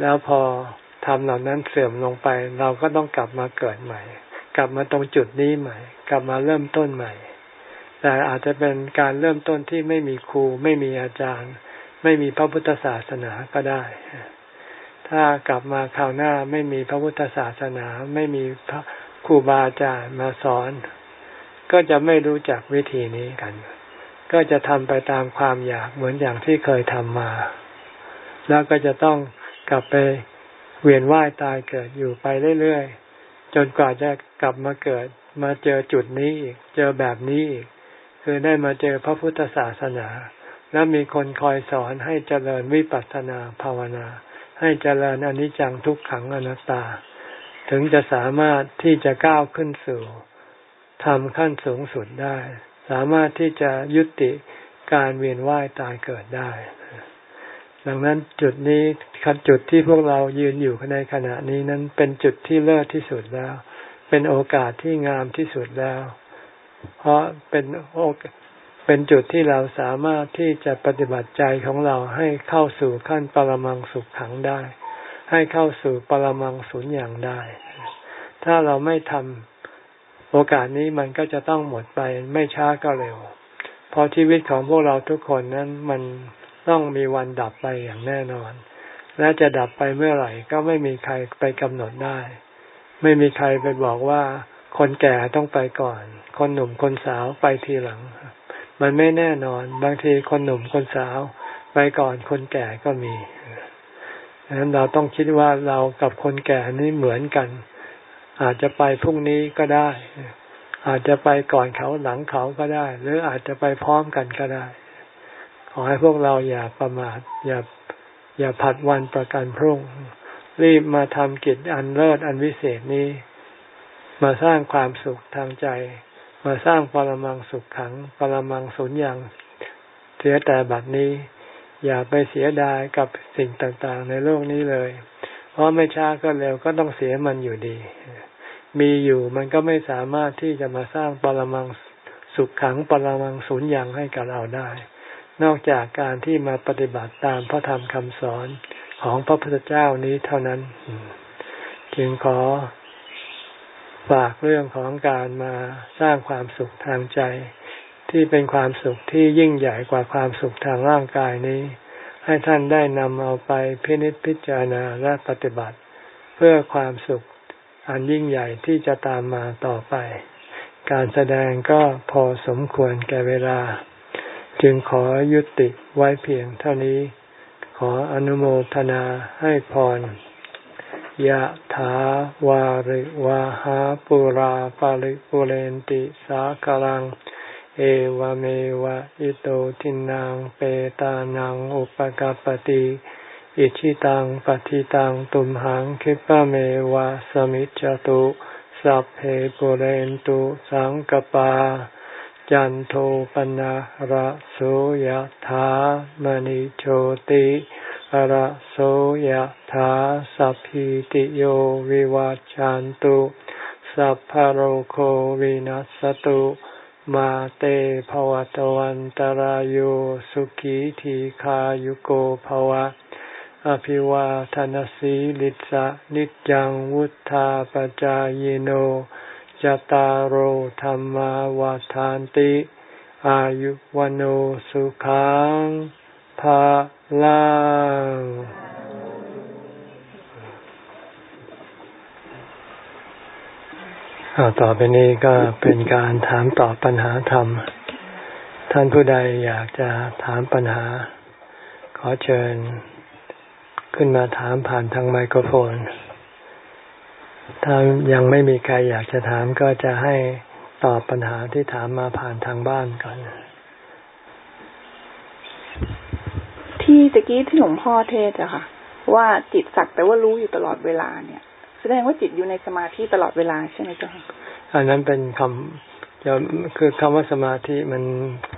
แล้วพอธรรมเหล่านั้นเสื่อมลงไป เราก็ต้องกลับมาเกิดใหม่ กลับมาตรงจุดนี้ใหม่ กลับมาเริ่มต้นใหม่ แต่อาจจะเป็นการเริ่มต้นที่ไม่มีครู ไม่มีอาจารย์ ไม่มีพระพุทธศาสนาก็ได้ ถ้ากลับมาคราวหน้าไม่มีพระพุทธศาสนา ไม่มีพระครูบาอาจารย์มาสอน ก็จะไม่รู้จักวิธีนี้กัน ก็จะทำไปตามความอยากเหมือนอย่างที่เคยทำมา แล้วก็จะต้องกลับไปเวียนว่ายตายเกิดอยู่ไปเรื่อยๆจนกว่าจะกลับมาเกิดมาเจอจุดนี้อีก เจอแบบนี้อีก คือได้มาเจอพระพุทธศาสนา แล้วมีคนคอยสอนให้เจริญวิปัสสนาภาวนา ให้เจริญอนิจจังทุกขังอนัตตา ถึงจะสามารถที่จะก้าวขึ้นสู่ทำขั้นสูงสุดได้ สามารถที่จะยุติการเวียนว่ายตายเกิดได้ ดังนั้นจุดนี้คันจุดที่พวกเรายืนอยู่ในขณะนี้นั้นเป็นจุดที่เลิศที่สุดแล้ว เป็นโอกาสที่งามที่สุดแล้ว เพราะเป็นโอกเป็นจุดที่เราสามารถที่จะปฏิบัติใจของเราให้เข้าสู่ขั้นปรมังสุขขังได้ ให้เข้าสู่ปรมังสุญอย่างได้ ถ้าเราไม่ทำโอกาสนี้มันก็จะต้องหมดไปไม่ช้าก็เร็ว เพราะชีวิตของพวกเราทุกคนนั้นมันต้องมีวันดับไปอย่างแน่นอน และจะดับไปเมื่อไหร่ก็ไม่มีใครไปกำหนดได้ ไม่มีใครไปบอกว่า คนแก่ต้องไปก่อน คนหนุ่มคนสาวไปทีหลัง มันไม่แน่นอน บางทีคนหนุ่มคนสาวไปก่อนคนแก่ก็มีดังนั้นเราต้องคิดว่าเรากับคนแก่นี้เหมือนกัน อาจจะไปพรุ่งนี้ก็ได้ อาจจะไปก่อนเขาหลังเขาก็ได้ หรืออาจจะไปพร้อมกันก็ได้ ขอให้พวกเราอย่าประมาทอย่าอย่าผัดวันประกันพรุ่ง รีบมาทำกิจอันเลิศอันวิเศษนี้ มาสร้างความสุขทางใจ มาสร้างปรมังสุขขัง ปรมังสุญญ์เสียแต่บัดนี้ อย่าไปเสียดายกับสิ่งต่างๆ ในโลกนี้เลย เพราะไม่ช้าก็เร็วก็ต้องเสียมันอยู่ดี มีอยู่มันก็ไม่สามารถที่จะมาสร้างปรมังสุขขังปรมังสุญญ์ให้กับเราได้ นอกจากการที่มาปฏิบัติตามพระธรรมคำสอนของพระพุทธเจ้านี้เท่านั้น จึงขอ ฝากเรื่องของการมาสร้างความสุขทางใจ ที่เป็นความสุขที่ยิ่งใหญ่กว่าความสุขทางร่างกายนี้ ให้ท่านได้นำเอาไปพินิจพิจารณาและปฏิบัติ เพื่อความสุขอันยิ่งใหญ่ที่จะตามมาต่อไป การแสดงก็พอสมควรแก่เวลา จึงขอยุติไว้เพียงเท่านี้ ขออนุโมทนาให้พร ยะถาวาริวาหาปุราปาริปุเรนติสากลัง เอวเมวะอิโตทินังเปตานังอุปกปติอิชิตังปฏิตังตุมหังคิปะเมวะสมิจจตุสัพเพปุเรนตุสังกปา จันโทปนะระโสยถามณิโชติ ระโสยถาสัพพิติโยวิวัจจันตุสัพพโรโควินัสตุมาเตภวตวันตารโยสุขีทีขายุโกภวะ อภิวาทานสีลิสะนิจังวุธาปจายโนจตารโหธรรมวาทานติ อายุวันสุขังภา ลังต่อไปนี้ก็เป็นการถามตอบปัญหาธรรม ท่านผู้ใดอยากจะถามปัญหา ขอเชิญขึ้นมาถามผ่านทางไมโครโฟน ถ้ายังไม่มีใครอยากจะถามก็จะให้ตอบปัญหาที่ถามมาผ่านทางบ้านก่อน ที่ตะกี้ที่หลวงพ่อเทศอะค่ะ ว่าจิตสักแต่ว่ารู้อยู่ตลอดเวลาเนี่ย แสดงว่าจิตอยู่ในสมาธิตลอดเวลาใช่ไหมเจ้าค่ะอันนั้นเป็นคำคือคำว่าสมาธิมัน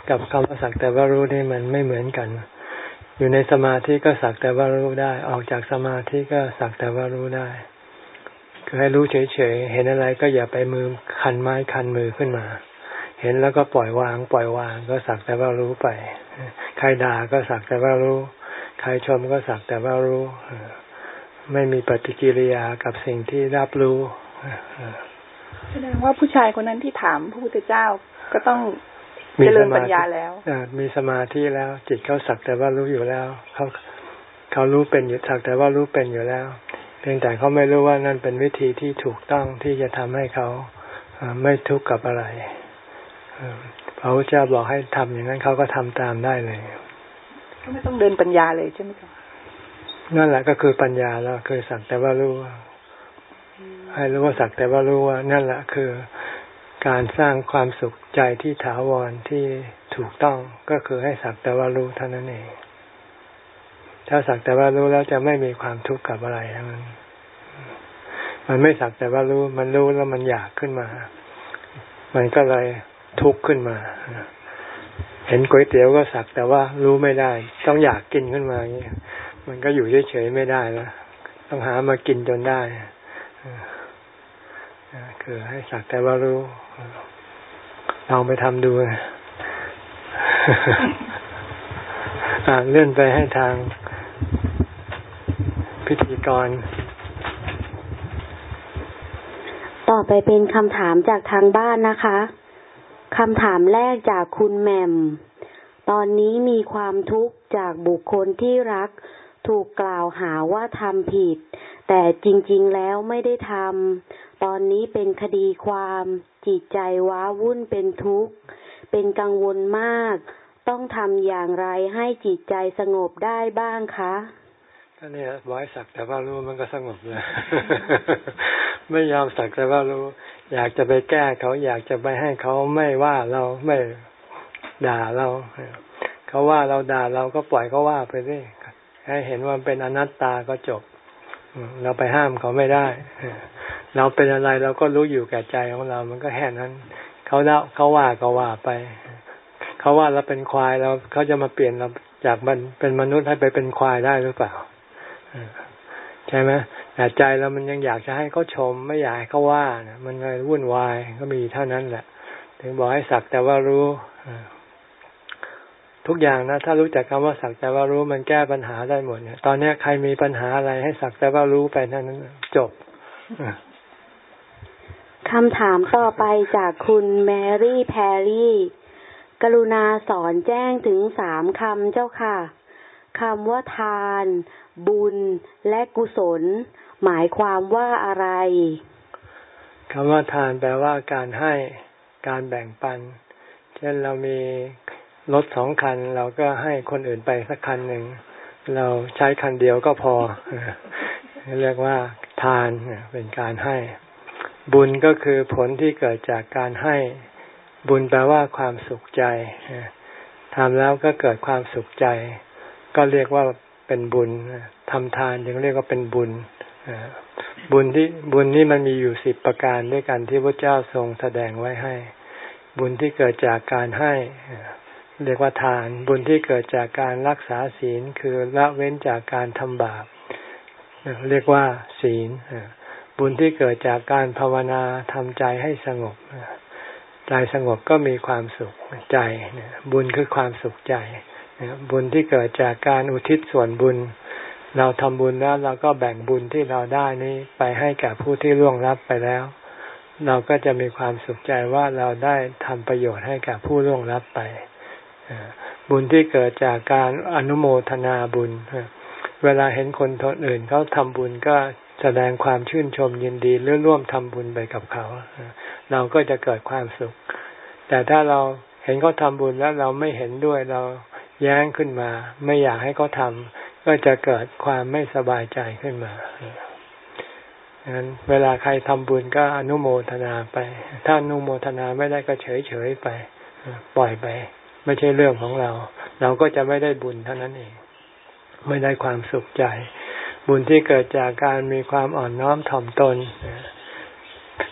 กับคำว่าสักแต่ว่ารู้นี่มันไม่เหมือนกัน อยู่ในสมาธิก็สักแต่ว่ารู้ได้ ออกจากสมาธิก็สักแต่ว่ารู้ได้ คือให้รู้เฉยๆเห็นอะไรก็อย่าไปมือคันไม้คันมือขึ้นมา เห็นแล้วก็ปล่อยวาง ปล่อยวางก็สักแต่ว่ารู้ไป ใครด่าก็สักแต่ว่ารู้ ใครชมก็สักแต่ว่ารู้ ไม่มีปฏิกิริยากับสิ่งที่รับรู้แสดงว่าผู้ชายคนนั้นที่ถามพระพุทธเจ้าก็ต้องเจริญปัญญาแล้วมีสมาธิแล้ว จิตเขาสักแต่ว่ารู้อยู่แล้วเขาเขารู้เป็นอยู่สักแต่ว่ารู้เป็นอยู่แล้ว เพียงแต่เขาไม่รู้ว่านั่นเป็นวิธีที่ถูกต้องที่จะทำให้เขาไม่ทุกข์กับอะไร พระพุทธเจ้าบอกให้ทำอย่างนั้นเขาก็ทำตามได้เลยก็ไม่ต้องเดินปัญญาเลยใช่ไหมครับนั่นแหละก็คือปัญญาแล้วคือสักแต่ว่ารู้ให้รู้ว่าสักแต่ว่ารู้ว่า นั่นแหละคือการสร้างความสุขใจที่ถาวรที่ถูกต้องก็คือให้สักแต่ว่ารู้เท่านั้นเองถ้าสักแต่ว่ารู้แล้วจะไม่มีความทุกข์กับอะไรทั้งนั้นมันไม่สักแต่ว่ารู้ มันรู้แล้วมันอยากขึ้นมา มันก็เลย ทุกข์ขึ้นมา เห็นก๋วยเตี๋ยวก็สักแต่ว่ารู้ไม่ได้ ต้องอยากกินขึ้นมาอย่างนี้มันก็อยู่เฉยๆไม่ได้แล้วต้องหามากินจนได้คือให้สักแต่ว่ารู้ลองไปทำดูเลื่อนไปให้ทางพิธีกร ต่อไปเป็นคำถามจากทางบ้านนะคะ คำถามแรกจากคุณแมม ตอนนี้มีความทุกข์จากบุคคลที่รัก ถูกกล่าวหาว่าทำผิด แต่จริงๆแล้วไม่ได้ทำ ตอนนี้เป็นคดีความ จิตใจว้าวุ่นเป็นทุกข์ เป็นกังวลมาก ต้องทำอย่างไรให้จิตใจสงบได้บ้างคะก็เนี่ยบอยสักแต่ว่ารู้มันก็สงบเลย ไม่ยอมสักแต่ว่ารู้ อยากจะไปแก้เขาอยากจะไปให้เขาไม่ว่าเราไม่ด่าเราเขาว่าเราด่าเราก็ปล่อยเขาว่าไปสิให้เห็นว่าเป็นอนัตตาก็จบเราไปห้ามเขาไม่ได้ เราเป็นอะไรเราก็รู้อยู่แก่ใจของเรา มันก็แค่นั้น เขาเล่าเขาว่าก็ว่าไป เขาว่าเราเป็นควายเราเขาจะมาเปลี่ยนเราจากมันเป็นมนุษย์ให้ไปเป็นควายได้หรือเปล่า ใช่ไหมแต่ใจเรามันยังอยากจะให้เขาชม ไม่อยากให้เขาว่านะมันเลยวุ่นวายก็มีเท่านั้นแหละ ถึงบอกให้สักแต่ว่ารู้ทุกอย่างนะถ้ารู้จักคำว่าสักแต่ว่ารู้มันแก้ปัญหาได้หมดเนี่ยตอนนี้ใครมีปัญหาอะไรให้สักแต่ว่ารู้ไปเท่านั้นจบคำถามต่อไปจากคุณแมรี่แพรรี่ กรุณาสอนแจ้งถึงสามคำเจ้าค่ะ คำว่าทาน บุญและกุศล หมายความว่าอะไรคำว่าทานแปลว่าการให้การแบ่งปัน เช่นเรามีรถสองคัน เราก็ให้คนอื่นไปสักคันหนึ่ง เราใช้คันเดียวก็พอ เรียกว่า ทานเป็นการให้ บุญก็คือผลที่เกิดจากการให้ บุญแปลว่าความสุขใจทำแล้วก็เกิดความสุขใจ ก็เรียกว่าเป็นบุญทำทานยังเรียกว่าเป็นบุญบุญที่บุญนี้มันมีอยู่สิบประการด้วยกันที่พระเจ้าทรงแสดงไว้ให้ บุญที่เกิดจากการให้เรียกว่าทาน บุญที่เกิดจากการรักษาศีลคือละเว้นจากการทำบาปเรียกว่า ศีลบุญที่เกิดจากการภาวนาทำใจให้สงบใจสงบก็มีความสุขใจบุญคือความสุขใจ บุญที่เกิดจากการอุทิศส่วนบุญ เราทำบุญแล้วเราก็แบ่งบุญที่เราได้นี้ไปให้กับผู้ที่ร่วงรับไปแล้ว เราก็จะมีความสุขใจว่าเราได้ทำประโยชน์ให้กับผู้ร่วงรับไป บุญที่เกิดจากการอนุโมทนาบุญ เวลาเห็นคนทนอื่นเขาทำบุญก็แสดงความชื่นชมยินดีหรือร่วมทำบุญไปกับเขา เราก็จะเกิดความสุข แต่ถ้าเราเห็นเขาทำบุญแล้วเราไม่เห็นด้วยเรา แย้งขึ้นมา ไม่อยากให้เขาทำก็จะเกิดความไม่สบายใจขึ้นมาดังนั้นเวลาใครทำบุญก็อนุโมทนาไป ถ้าอนุโมทนาไม่ได้ก็เฉยเฉยไป ปล่อยไป ไม่ใช่เรื่องของเรา เราก็จะไม่ได้บุญเท่านั้นเอง ไม่ได้ความสุขใจ บุญที่เกิดจากการมีความอ่อนน้อมถ่อมตน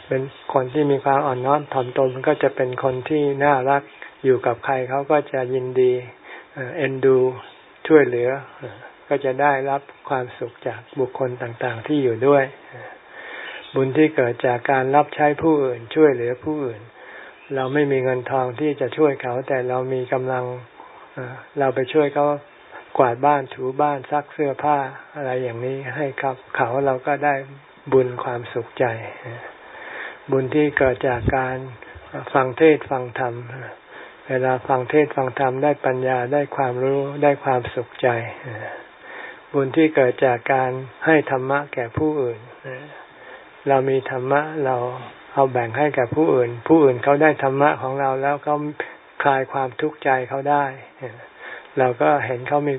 เป็นคนที่มีความอ่อนน้อมถ่อมตนก็จะเป็นคนที่น่ารักอยู่กับใครเขาก็จะยินดี เอ็นดูช่วยเหลือ ก็จะได้รับความสุขจากบุคคลต่างๆ ที่อยู่ด้วย บุญที่เกิดจากการรับใช้ผู้อื่น ช่วยเหลือผู้อื่น เราไม่มีเงินทองที่จะช่วยเขา แต่เรามีกำลังเราไปช่วยเขากวาดบ้านถูบ้านซักเสื้อผ้าอะไรอย่างนี้ให้ครับเขาเราก็ได้บุญความสุขใจ บุญที่เกิดจากการฟังเทศฟังธรรม เวลาฟังเทศฟังธรรมได้ปัญญาได้ความรู้ได้ความสุขใจ บุญที่เกิดจากการให้ธรรมะแก่ผู้อื่น เรามีธรรมะเราเอาแบ่งให้กับผู้อื่น ผู้อื่นเขาได้ธรรมะของเราแล้วเขาคลายความทุกข์ใจเขาได้เราก็เห็นเขามี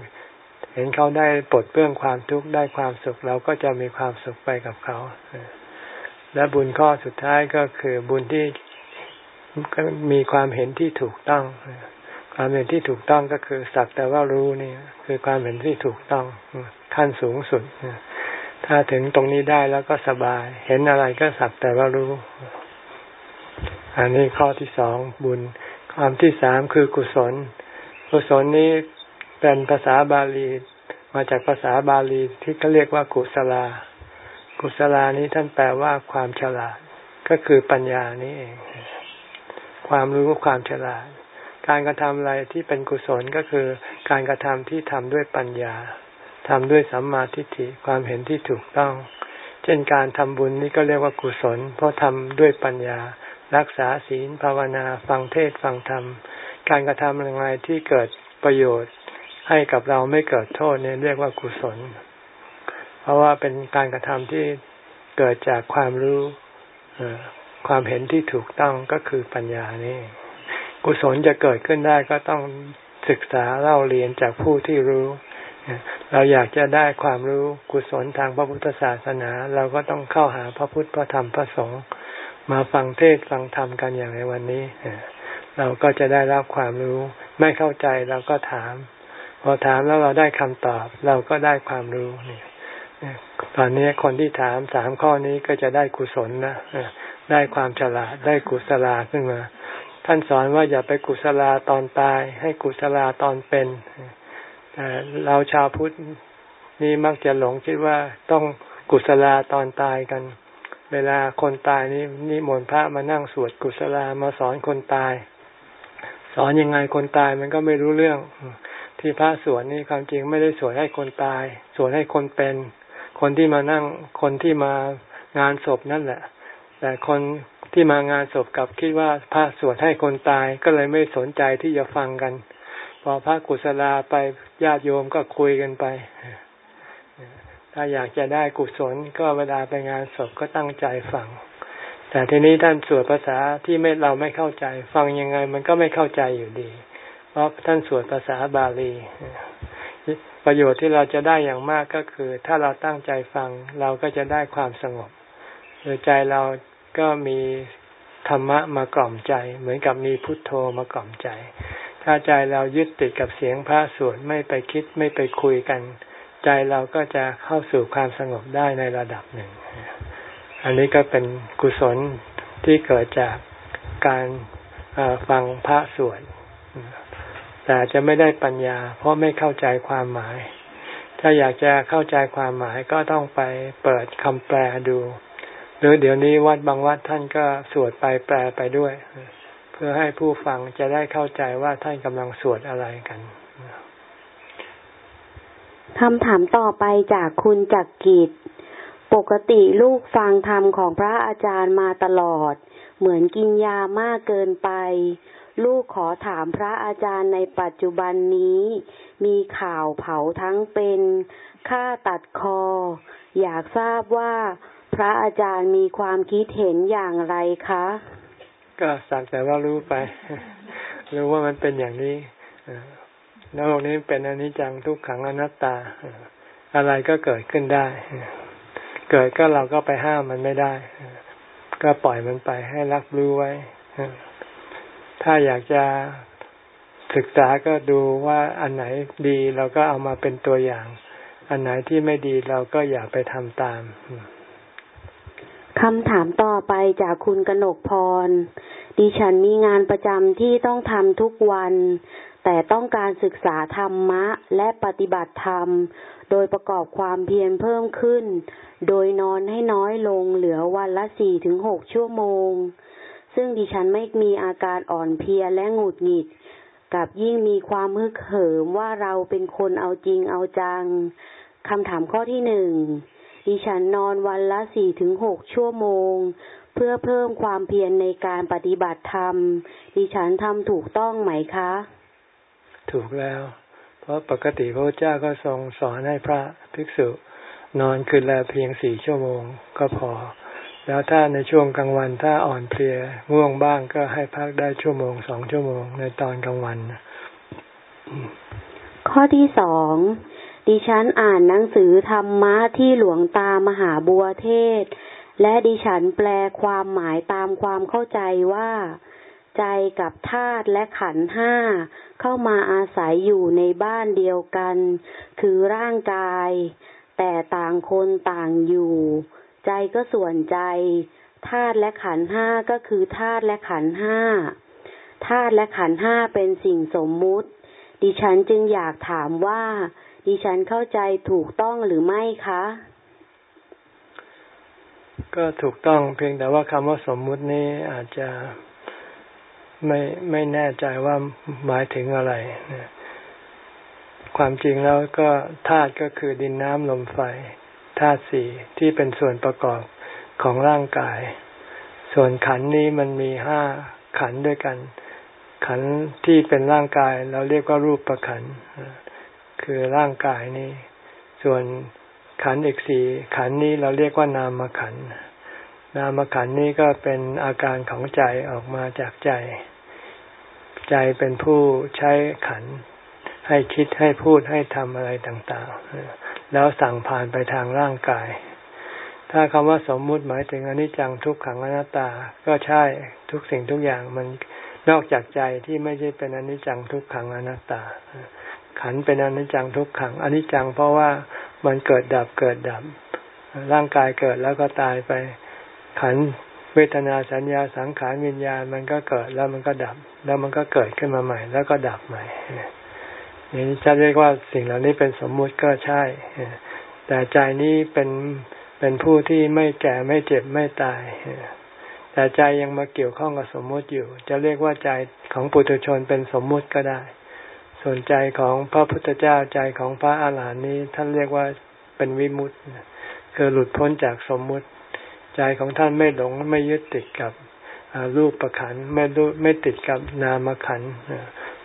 เห็นเขาได้ปลดเปลื้องความทุกข์ได้ความสุข เราก็จะมีความสุขไปกับเขาและบุญข้อสุดท้ายก็คือบุญที่ มีความเห็นที่ถูกต้อง ความเห็นที่ถูกต้องก็คือสักแต่ว่ารู้นี่คือความเห็นที่ถูกต้องขั้นสูงสุดถ้าถึงตรงนี้ได้แล้วก็สบาย เห็นอะไรก็สักแต่ว่ารู้ อันนี้ข้อที่สองบุญ ความที่สามคือกุศล กุศลนี้เป็นภาษาบาลี มาจากภาษาบาลีที่เขาเรียกว่ากุศลา กุศลานี้ท่านแปลว่าความฉลาด ก็คือปัญญานี้เอง ความรู้ความฉลาด การกระทำอะไรที่เป็นกุศลก็คือการกระทำที่ทำด้วยปัญญาทำด้วยสัมมาทิฏฐิความเห็นที่ถูกต้อง เช่นการทำบุญนี่ก็เรียกว่ากุศล เพราะทำด้วยปัญญา รักษาศีลภาวนาฟังเทศฟังธรรม การกระทำอะไรที่เกิดประโยชน์ให้กับเราไม่เกิดโทษเนี่ยเรียกว่ากุศล เพราะว่าเป็นการกระทำที่เกิดจากความรู้ ความเห็นที่ถูกต้องก็คือปัญญานี่กุศลจะเกิดขึ้นได้ก็ต้องศึกษาเล่าเรียนจากผู้ที่รู้ เราอยากจะได้ความรู้กุศลทางพระพุทธศาสนา เราก็ต้องเข้าหาพระพุทธพระธรรมพระสงฆ์มาฟังเทศฟังธรรมกันอย่างในวันนี้เราก็จะได้รับความรู้ ไม่เข้าใจเราก็ถาม พอถามแล้วเราได้คำตอบ เราก็ได้ความรู้เนี่ยตอนนี้คนที่ถามสามข้อนี้ก็จะได้กุศลนะ ได้ความฉลาดได้กุศลาขึ้นมา ท่านสอนว่าอย่าไปกุศลาตอนตาย ให้กุศลาตอนเป็นแต่เราชาวพุทธนี่มักจะหลงคิดว่าต้องกุศลาตอนตายกัน เวลาคนตายนี่นิมนต์พระมานั่งสวดกุศลามาสอนคนตาย สอนยังไงคนตายมันก็ไม่รู้เรื่อง ที่พระสวดนี่ความจริงไม่ได้สวดให้คนตาย สวดให้คนเป็น คนที่มานั่งคนที่มางานศพนั่นแหละ แต่คนที่มางานศพกลับคิดว่าพระสวดให้คนตายก็เลยไม่สนใจที่จะฟังกัน พอพระกุศลาไปญาติโยมก็คุยกันไป ถ้าอยากจะได้กุศลก็เวลาไปงานศพก็ตั้งใจฟัง แต่ทีนี้ท่านสวดภาษาที่ไม่เราไม่เข้าใจ ฟังยังไงมันก็ไม่เข้าใจอยู่ดี เพราะท่านสวดภาษาบาลีประโยชน์ที่เราจะได้อย่างมากก็คือ ถ้าเราตั้งใจฟังเราก็จะได้ความสงบ โดยใจเราก็มีธรรมะมากล่อมใจ เหมือนกับมีพุทโธมากล่อมใจ ถ้าใจเรายึดติดกับเสียงพระสวดไม่ไปคิดไม่ไปคุยกัน ใจเราก็จะเข้าสู่ความสงบได้ในระดับหนึ่ง อันนี้ก็เป็นกุศลที่เกิดจากการฟังพระสวดแต่จะไม่ได้ปัญญา เพราะไม่เข้าใจความหมาย ถ้าอยากจะเข้าใจความหมายก็ต้องไปเปิดคำแปลดู รือเดี๋ยวนี้วัดบางวัดท่านก็สวดไปแปลไปด้วย เพื่อให้ผู้ฟังจะได้เข้าใจว่าท่านกำลังสวดอะไรกันคำถามต่อไปจากคุณจักกิจปกติลูกฟังธรรมของพระอาจารย์มาตลอด เหมือนกินยามากเกินไป ลูกขอถามพระอาจารย์ในปัจจุบันนี้ มีข่าวเผาทั้งเป็นฆ่าตัดคอ อยากทราบว่า พระอาจารย์มีความคิดเห็นอย่างไรคะ ก็สักแต่ว่ารู้ไป รู้ว่ามันเป็นอย่างนี้โลกนี้เป็นอนิจจังทุกขังอนัตตา อะไรก็เกิดขึ้นได้ เกิดก็เราก็ไปห้ามมันไม่ได้ ก็ปล่อยมันไปให้รับรู้ไว้ ถ้าอยากจะศึกษาก็ดูว่าอันไหนดีเราก็เอามาเป็นตัวอย่าง อันไหนที่ไม่ดีเราก็อย่าไปทำตาม คำถามต่อไปจากคุณกนกพร ดิฉันมีงานประจำที่ต้องทำทุกวัน แต่ต้องการศึกษาธรรมะและปฏิบัติธรรม โดยประกอบความเพียรเพิ่มขึ้น โดยนอนให้น้อยลงเหลือวันละสี่ถึงหกชั่วโมง ซึ่งดิฉันไม่มีอาการอ่อนเพลียและหงุดหงิด กับยิ่งมีความฮึกเหิมว่าเราเป็นคนเอาจริงเอาจัง คำถามข้อที่หนึ่ง ดิฉันนอนวันละสี่ถึงหกชั่วโมง เพื่อเพิ่มความเพียรในการปฏิบัติธรรม ดิฉันทำถูกต้องไหมคะ ถูกแล้ว เพราะปกติพระเจ้าก็ทรงสอนให้พระภิกษุ นอนคืนละเพียงสี่ชั่วโมงก็พอ แล้วถ้าในช่วงกลางวันถ้าอ่อนเพลียง่วงบ้างก็ให้พักได้ชั่วโมงสองชั่วโมงในตอนกลางวัน ข้อที่สอง ดิฉันอ่านหนังสือธรรมะที่หลวงตามหาบัวเทศ และดิฉันแปลความหมายตามความเข้าใจว่า ใจกับธาตุและขันห้าเข้ามาอาศัยอยู่ในบ้านเดียวกัน คือร่างกาย แต่ต่างคนต่างอยู่ ใจก็ส่วนใจธาตุและขันห้าก็คือธาตุและขันห้าธาตุและขันห้าเป็นสิ่งสมมุติ ดิฉันจึงอยากถามว่า ดิฉันเข้าใจถูกต้องหรือไม่คะ ก็ถูกต้องเพียงแต่ว่าคำว่าสมมุตินี้อาจจะไม่ไม่แน่ใจว่าหมายถึงอะไร ความจริงแล้วก็ธาตุก็คือดินน้ำลมไฟธาตุสี่ที่เป็นส่วนประกอบของร่างกาย ส่วนขันนี้มันมีห้าขันด้วยกัน ขันที่เป็นร่างกายเราเรียกว่ารูปประขัน คือร่างกายนี้ ส่วนขันอีกสี่ขันนี้เราเรียกว่านามขัน นามขันนี้ก็เป็นอาการของใจออกมาจากใจ ใจเป็นผู้ใช้ขัน ให้คิดให้พูดให้ทำอะไรต่างๆ แล้วสั่งผ่านไปทางร่างกาย ถ้าคำว่าสมมุติหมายถึงอนิจจังทุกขังอนัตตา ก็ใช่ทุกสิ่งทุกอย่างมันนอกจากใจที่ไม่ใช่เป็นอนิจจังทุกขังอนัตตา ขันเป็นอนิจจังทุกขังอนิจจังเพราะว่ามันเกิดดับเกิดดับ ร่างกายเกิดแล้วก็ตายไป ขันเวทนาสัญญาสังขารวิญญาณมันก็เกิดแล้วมันก็ดับ แล้วมันก็เกิดขึ้นมาใหม่ แล้วก็ดับใหม่นี่จะเรียกว่าสิ่งเหล่านี้เป็นสมมุติก็ใช่ แต่ใจนี้เป็นเป็นผู้ที่ไม่แก่ไม่เจ็บไม่ตายแต่ใจยังมาเกี่ยวข้องกับสมมุติอยู่ จะเรียกว่าใจของปุถุชนเป็นสมมุติก็ได้ ส่วนใจของพระพุทธเจ้าใจของพระอาหารหันต์นี้ท่านเรียกว่าเป็นวิมุตติคือหลุดพ้นจากสมมุติ ใจของท่านไม่หลงไม่ยึดติดกับรูปประขันไม่รู้ไม่ติดกับนามขัน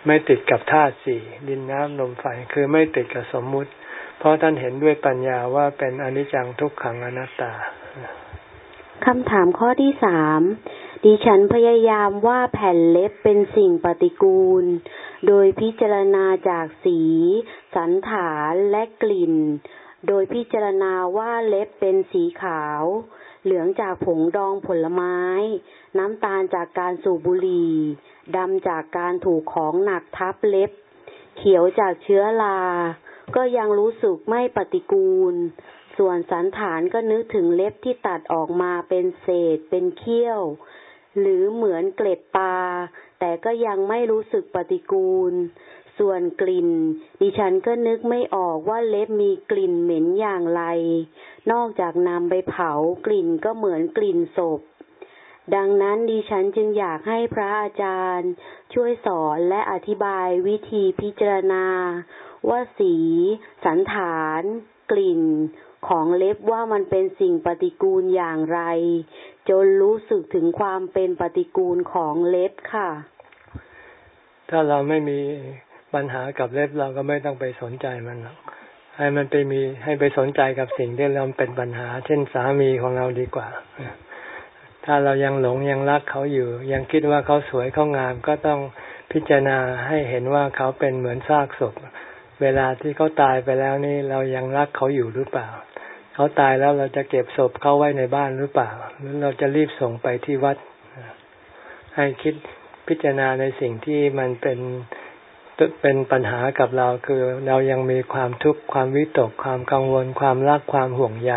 ไม่ติดกับธาตุสี่ดินน้ำลมไฟคือไม่ติดกับสมมุติ เพราะท่านเห็นด้วยปัญญาว่าเป็นอนิจจังทุกขังอนัตตาคำถามข้อที่สามดิฉันพยายามว่าแผ่นเล็บเป็นสิ่งปฏิกูล โดยพิจารณาจากสี สันฐานและกลิ่น โดยพิจารณาว่าเล็บเป็นสีขาว เหลืองจากผงดองผลไม้ น้ำตาลจากการสูบบุหรี่ดำจากการถูกของหนักทับเล็บ เขียวจากเชื้อราก็ยังรู้สึกไม่ปฏิกูล ส่วนสันฐานก็นึกถึงเล็บที่ตัดออกมาเป็นเศษเป็นเขี้ยว หรือเหมือนเกล็ดปลา แต่ก็ยังไม่รู้สึกปฏิกูล ส่วนกลิ่น ดิฉันก็นึกไม่ออกว่าเล็บมีกลิ่นเหม็นอย่างไร นอกจากนำไปเผากลิ่นก็เหมือนกลิ่นศพ ดังนั้นดิฉันจึงอยากให้พระอาจารย์ ช่วยสอนและอธิบายวิธีพิจารณา ว่าสี สันฐาน กลิ่น ของเล็บว่ามันเป็นสิ่งปฏิกูลอย่างไร จนรู้สึกถึงความเป็นปฏิกูลของเล็บค่ะ ถ้าเราไม่มีปัญหากับเล็บเราก็ไม่ต้องไปสนใจมันหรอกให้มันไปมีให้ไปสนใจกับสิ่งที่เราเป็นปัญหา เช่นสามีของเราดีกว่า ถ้าเรายังหลงยังรักเขาอยู่ ยังคิดว่าเขาสวยเขางาม ก็ต้องพิจารณาให้เห็นว่าเขาเป็นเหมือนซากศพ เวลาที่เขาตายไปแล้วนี่เรายังรักเขาอยู่หรือเปล่า เขาตายแล้วเราจะเก็บศพเขาไว้ในบ้านหรือเปล่า หรือเราจะรีบส่งไปที่วัด ให้คิดพิจารณาในสิ่งที่มันเป็นเป็นปัญหากับเราคือเรายังมีความทุกข์ความวิตกความกังวล ความรักความห่วงใย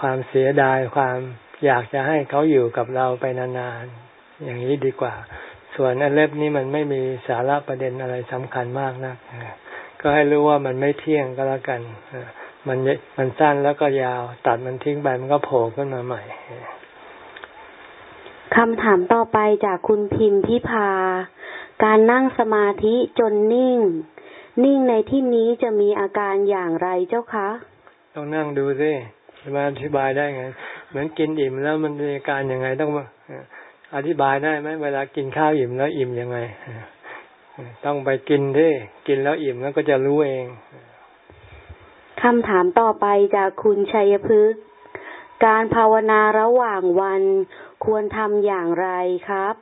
ความเสียดายความอยากจะให้เขาอยู่กับเราไปนานๆอย่างนี้ดีกว่า ส่วนอันเล็บนี้มันไม่มีสาระประเด็นอะไรสำคัญมากนะก็ให้รู้ว่ามันไม่เที่ยงก็แล้วกัน มันมันสั้นแล้วก็ยาว ตัดมันทิ้งไปมันก็โผล่ขึ้นมาใหม่คำถามต่อไปจากคุณพิมพิพา การนั่งสมาธิจนนิ่ง นิ่งในที่นี้จะมีอาการอย่างไรเจ้าคะต้องนั่งดูสิจะมาอธิบายได้ไง เหมือนกินอิ่มแล้วมันมีอาการยังไงต้องอธิบายได้ไหมเวลากินข้าวอิ่มแล้วอิ่มยังไงต้องไปกินดิกินแล้วอิ่มแล้วก็จะรู้เอง คำถามต่อไปจากคุณชัยพฤกษ์การภาวนาระหว่างวันควรทำอย่างไรครับ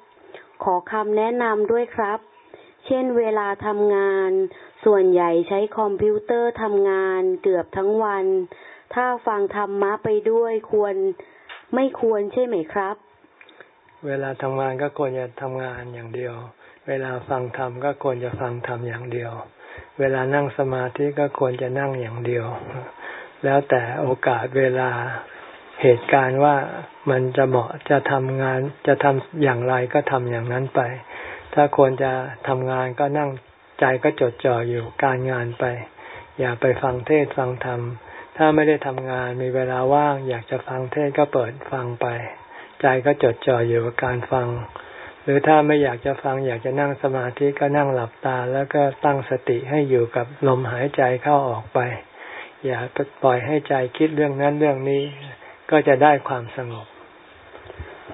ขอคำแนะนำด้วยครับ เช่นเวลาทำงาน ส่วนใหญ่ใช้คอมพิวเตอร์ทำงานเกือบทั้งวัน ถ้าฟังธรรมะไปด้วยควรไม่ควรใช่ไหมครับ เวลาทำงานก็ควรจะทำงานอย่างเดียว เวลาฟังธรรมก็ควรจะฟังธรรมอย่างเดียว เวลานั่งสมาธิก็ควรจะนั่งอย่างเดียว แล้วแต่โอกาสเวลาเหตุการณ์ว่ามันจะเหมาะจะทำงานจะทำอย่างไรก็ทำอย่างนั้นไป ถ้าควรจะทำงานก็นั่งใจก็จดจ่ออยู่การงานไป อย่าไปฟังเทศฟังธรรม ถ้าไม่ได้ทำงานมีเวลาว่าง อยากจะฟังเทศก็เปิดฟังไป ใจก็จดจ่ออยู่กับการฟัง หรือถ้าไม่อยากจะฟังอยากจะนั่งสมาธิก็นั่งหลับตา แล้วก็ตั้งสติให้อยู่กับลมหายใจเข้าออกไป อย่าปล่อยให้ใจคิดเรื่องนั้นเรื่องนี้ ก็จะได้ความสงบ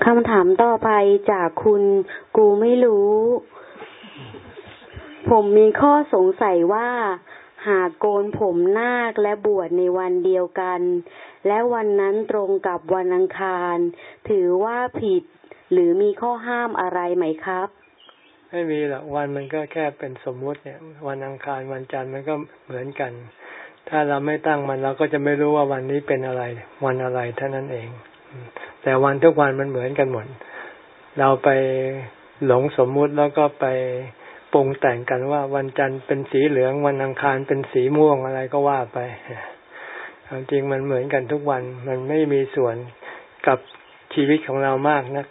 คำถามต่อไปจากคุณกูไม่รู้ ผมมีข้อสงสัยว่า หากโกนผมนาคและบวชในวันเดียวกัน และวันนั้นตรงกับวันอังคาร ถือว่าผิด หรือมีข้อห้ามอะไรไหมครับ ไม่มีหรอกวันมันก็แค่เป็นสมมุติเนี่ย วันอังคารวันจันทร์มันก็เหมือนกัน ถ้าเราไม่ตั้งมันเราก็จะไม่รู้ว่าวันนี้เป็นอะไร วันอะไรเท่านั้นเอง แต่วันทุกวันมันเหมือนกันหมด เราไปหลงสมมุติแล้วก็ไปปรุงแต่งกันว่าวันจันทร์เป็นสีเหลืองวันอังคารเป็นสีม่วงอะไรก็ว่าไปความจริงมันเหมือนกันทุกวัน มันไม่มีส่วนกับชีวิตของเรามากนะ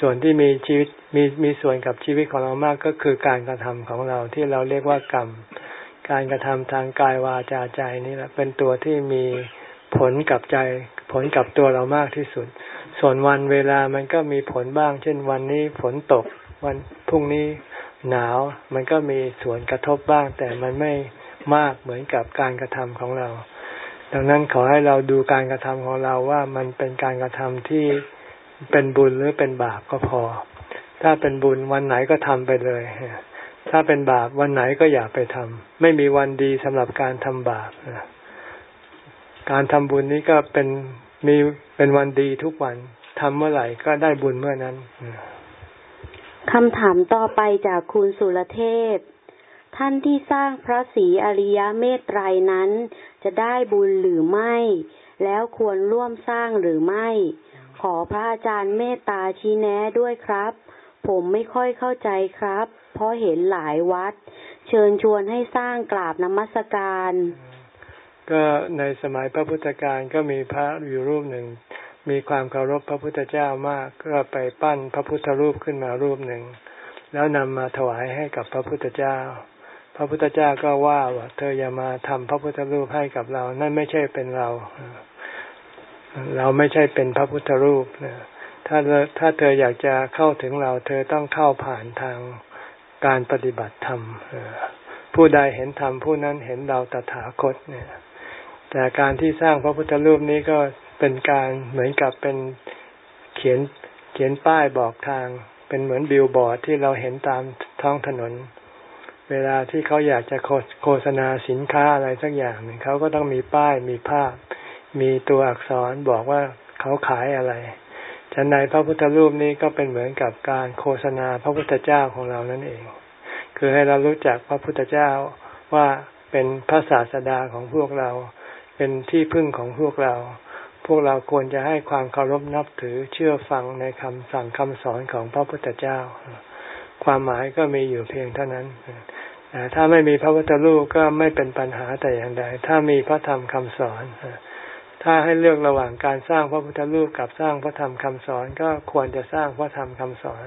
ส่วนที่มีชีวิตมีมีส่วนกับชีวิตของเรามากก็คือการกระทำของเราที่เราเรียกว่ากรรม การกระทำทางกายวาจาใจนี่แหละเป็นตัวที่มีผลกับใจ ผลกับตัวเรามากที่สุด ส่วนวันเวลามันก็มีผลบ้าง เช่น วันนี้ฝนตก วันพรุ่งนี้หนาว มันก็มีส่วนกระทบบ้าง แต่มันไม่มากเหมือนกับการกระทำของเรา ดังนั้นขอให้เราดูการกระทำของเราว่ามันเป็นการกระทำที่ เป็นบุญหรือเป็นบาปก็พอ ถ้าเป็นบุญวันไหนก็ทำไปเลย ถ้าเป็นบาปวันไหนก็อย่าไปทำไม่มีวันดีสำหรับการทำบาปการทำบุญนี้ก็เป็นมีเป็นวันดีทุกวันทำเมื่อไหร่ก็ได้บุญเมื่อนั้นคำถามต่อไปจากคุณสุรเทพ ท่านที่สร้างพระศรีอริยเมตไตรนั้น จะได้บุญหรือไม่ แล้วควรร่วมสร้างหรือไม่ อพระอาจารย์เมตตาชี้แนะด้วยครับ ผมไม่ค่อยเข้าใจครับ เพราะเห็นหลายวัด เชิญชวนให้สร้างกราบนมัสการ ก็ในสมัยพระพุทธการก็มีพระอยู่รูปหนึ่ง มีความเคารพพระพุทธเจ้ามาก ก็ไปปั้นพระพุทธรูปขึ้นมารูปหนึ่ง แล้วนำมาถวายให้กับพระพุทธเจ้าพระพุทธเจ้าก็ว่าว่าเธออย่ามาทำพระพุทธรูปให้กับเรา นั่นไม่ใช่เป็นเรา เราไม่ใช่เป็นพระพุทธรูปนะถ้าถ้าเธออยากจะเข้าถึงเรา เธอต้องเข้าผ่านทางการปฏิบัติธรรมผู้ใดเห็นธรรมผู้นั้นเห็นเราตถาคตเนี่ย แต่การที่สร้างพระพุทธรูปนี้ก็เป็นการเหมือนกับเป็นเขียนเขียนป้ายบอกทาง เป็นเหมือนบิลบอร์ดที่เราเห็นตามท้องถนน เวลาที่เขาอยากจะโฆษณาสินค้าอะไรสักอย่างหนึ่งเขาก็ต้องมีป้ายมีภาพ มีตัวอักษรบอกว่าเขาขายอะไรฉันในพระพุทธรูปนี้ก็เป็นเหมือนกับการโฆษณาพระพุทธเจ้าของเรานั่นเอง คือให้เรารู้จักพระพุทธเจ้าว่าเป็นพระศาสดาของพวกเรา เป็นที่พึ่งของพวกเรา พวกเราควรจะให้ความเคารพนับถือเชื่อฟังในคำสั่งคำสอนของพระพุทธเจ้า ความหมายก็มีอยู่เพียงเท่านั้นถ้าไม่มีพระพุทธรูปก็ไม่เป็นปัญหาแต่อย่างใด ถ้ามีพระธรรมคำสอน ถ้าให้เลือกระหว่างการสร้างพระพุทธรูปกับสร้างพระธรรมคำสอนก็ควรจะสร้างพระธรรมคำสอน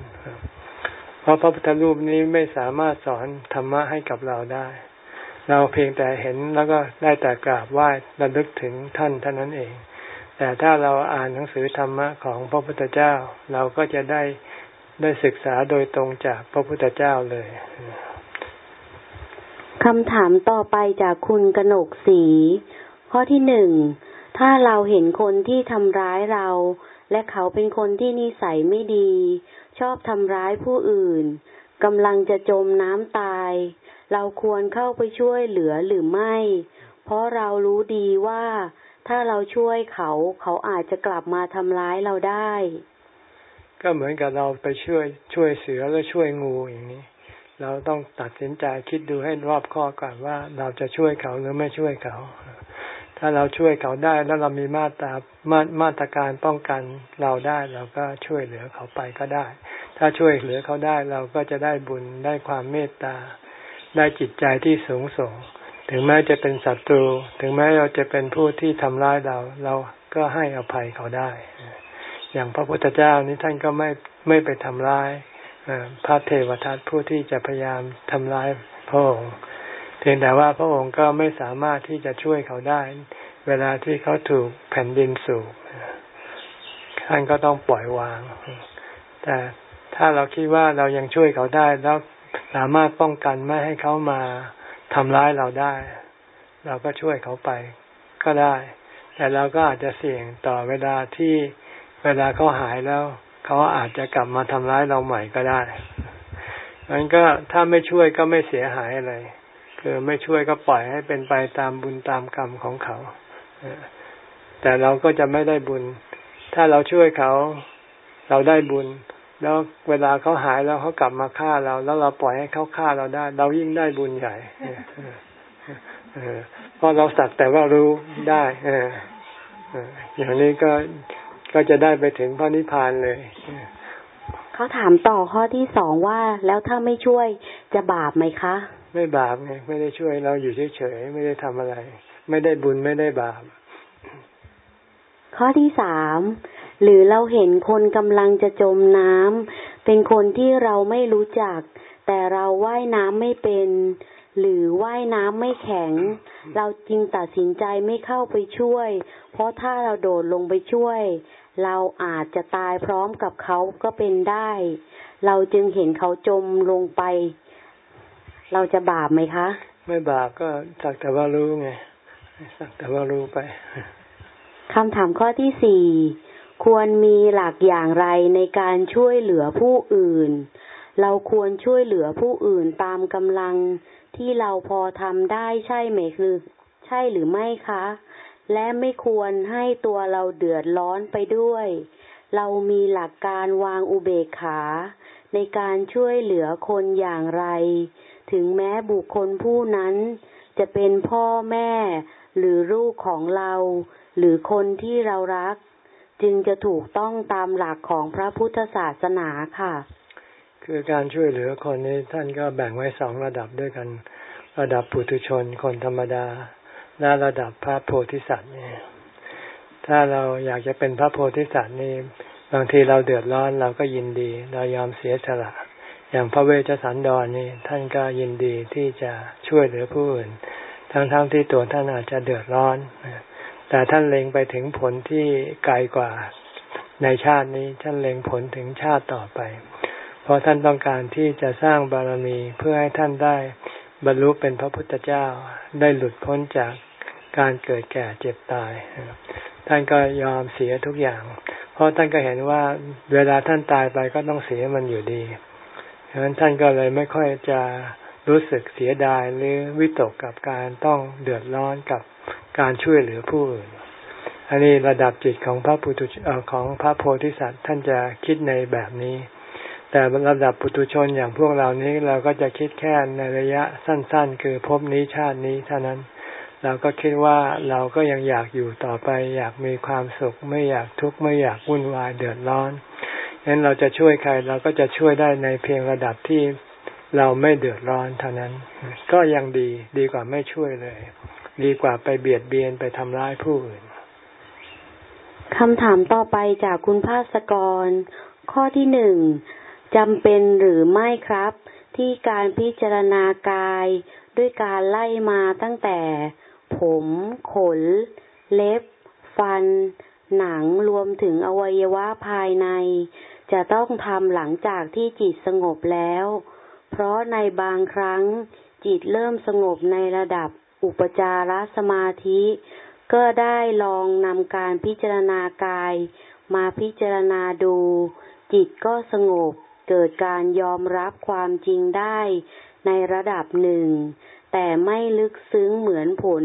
เพราะพระพุทธรูปนี้ไม่สามารถสอนธรรมะให้กับเราได้ เราเพียงแต่เห็นแล้วก็ได้แต่กราบไหว้ระลึกถึงท่านเท่านั้นเอง แต่ถ้าเราอ่านหนังสือธรรมะของพระพุทธเจ้า เราก็จะได้ได้ศึกษาโดยตรงจากพระพุทธเจ้าเลยคำถามต่อไปจากคุณกนกศรีข้อที่หนึ่ง ถ้าเราเห็นคนที่ทำร้ายเรา และเขาเป็นคนที่นิสัยไม่ดี ชอบทำร้ายผู้อื่นกำลังจะจมน้ำตาย เราควรเข้าไปช่วยเหลือหรือไม่ เพราะเรารู้ดีว่า ถ้าเราช่วยเขา เขาอาจจะกลับมาทำร้ายเราได้ ก็เหมือนกับเราไปช่วยช่วยเสือแล้วช่วยงูอย่างนี้ เราต้องตัดสินใจคิดดูให้รอบข้อก่อนว่า เราจะช่วยเขาหรือไม่ช่วยเขา ถ้าเราช่วยเขาได้แล้วเรามีมาตรามามาตรการป้องกันเราได้เราก็ช่วยเหลือเขาไปก็ได้ ถ้าช่วยเหลือเขาได้เราก็จะได้บุญได้ความเมตตา ได้จิตใจที่สูงส่ง ถึงแม้จะเป็นศัตรู ถึงแม้เราจะเป็นผู้ที่ทำร้ายเรา เราก็ให้อภัยเขาได้ อย่างพระพุทธเจ้านี้ท่านก็ไม่ไม่ไปทำร้ายพระเทวทัตผู้ที่จะพยายามทำร้ายพระองค์ พียงแต่ว่าพระองค์ก็ไม่สามารถที่จะช่วยเขาได้ เวลาที่เขาถูกแผ่นดินสูบท่านก็ต้องปล่อยวาง แต่ถ้าเราคิดว่าเรายังช่วยเขาได้แล้วสามารถป้องกันไม่ให้เขามาทำร้ายเราได้ เราก็ช่วยเขาไปก็ได้ แต่เราก็อาจจะเสี่ยงต่อเวลาที่เวลาเขาหายแล้ว เขาอาจจะกลับมาทำร้ายเราใหม่ก็ได้มันก็ถ้าไม่ช่วยก็ไม่เสียหายอะไร คือไม่ช่วยก็ปล่อยให้เป็นไปตามบุญตามกรรมของเขา แต่เราก็จะไม่ได้บุญ ถ้าเราช่วยเขา เราได้บุญ แล้วเวลาเขาหายแล้วเขากลับมาฆ่าเรา แล้วเราปล่อยให้เขาฆ่าเราได้ เรายิ่งได้บุญใหญ่เพราะเราสักแต่ว่ารู้ได้อย่างนี้ก็ก็จะได้ไปถึงพระนิพพานเลยเขาถามต่อข้อที่สองว่าแล้วถ้าไม่ช่วยจะบาปไหมคะ ไม่บาปไงไม่ได้ช่วยเราอยู่เฉยๆไม่ได้ทำอะไร ไม่ได้บุญไม่ได้บาป ข้อที่สามหรือเราเห็นคนกำลังจะจมน้ำเป็นคนที่เราไม่รู้จัก แต่เราว่ายน้ำไม่เป็น หรือว่ายน้ำไม่แข็ง เราจึงตัดสินใจไม่เข้าไปช่วย เพราะถ้าเราโดดลงไปช่วย เราอาจจะตายพร้อมกับเขาก็เป็นได้ เราจึงเห็นเขาจมลงไป เราจะบาปไหมคะ ไม่บาปก็สักแต่ว่ารู้ไงสักแต่ว่ารู้ไปคำถามข้อที่สี่ควรมีหลักอย่างไรในการช่วยเหลือผู้อื่น เราควรช่วยเหลือผู้อื่นตามกำลังที่เราพอทำได้ใช่ไหมคือ ใช่หรือไม่คะ และไม่ควรให้ตัวเราเดือดร้อนไปด้วย เรามีหลักการวางอุเบกขา ในการช่วยเหลือคนอย่างไร ถึงแม้บุคคลผู้นั้น จะเป็นพ่อแม่ หรือลูกของเรา หรือคนที่เรารัก จึงจะถูกต้องตามหลักของพระพุทธศาสนาค่ะ คือการช่วยเหลือคนนี้ท่านก็แบ่งไว้สองระดับด้วยกัน ระดับปุถุชนคนธรรมดา และระดับพระโพธิสัตว์เนี่ยถ้าเราอยากจะเป็นพระโพธิสัตว์นี่บางทีเราเดือดร้อนเราก็ยินดี เรายอมเสียสละ อย่างพระเวชสันดรนนี่ท่านก็ยินดีที่จะช่วยเหลือผู้อื่น ทั้งๆทที่ตัวท่านอาจจะเดือดร้อน แต่ท่านเล็งไปถึงผลที่ไกลกว่าในชาตินี้ท่านเล็งผลถึงชาติต่อไป เพราะท่านต้องการที่จะสร้างบารมีเพื่อให้ท่านได้บรรลุเป็นพระพุทธเจ้าได้หลุดพ้นจากการเกิดแก่เจ็บตาย ท่านก็ยอมเสียทุกอย่าง เพราะท่านก็เห็นว่าเวลาท่านตายไปก็ต้องเสียมันอยู่ดี ฉะนั้นท่านก็เลยไม่ค่อยจะรู้สึกเสียดายหรือวิตกกับการต้องเดือดร้อนกับการช่วยเหลือผู้อื่น อันนี้ระดับจิตของพระปุถุของพระโพธิสัตว์ท่านจะคิดในแบบนี้ แต่ระดับปุถุชนอย่างพวกเรานี้เราก็จะคิดแค่ในระยะสั้น ๆ คือพบนี้ชาตินี้เท่านั้น เราก็คิดว่าเราก็ยังอยากอยู่ต่อไป อยากมีความสุขไม่อยากทุกข์ไม่อยากวุ่นวายเดือดร้อน งั้นเราจะช่วยใครเราก็จะช่วยได้ในเพียงระดับที่เราไม่เดือดร้อนเท่านั้น ก็ยังดีดีกว่าไม่ช่วยเลย ดีกว่าไปเบียดเบียนไปทำร้ายผู้อื่นคำถามต่อไปจากคุณภาสกร ข้อที่หนึ่งจำเป็นหรือไม่ครับ ที่การพิจารณากายด้วยการไล่มาตั้งแต่ ผม ขน เล็บ ฟัน หนังรวมถึงอวัยวะภายใน จะต้องทำหลังจากที่จิตสงบแล้ว เพราะในบางครั้งจิตเริ่มสงบในระดับอุปจารสมาธิ ก็ได้ลองนำการพิจารณากาย มาพิจารณาดู จิตก็สงบเกิดการยอมรับความจริงได้ในระดับหนึ่ง แต่ไม่ลึกซึ้งเหมือนผล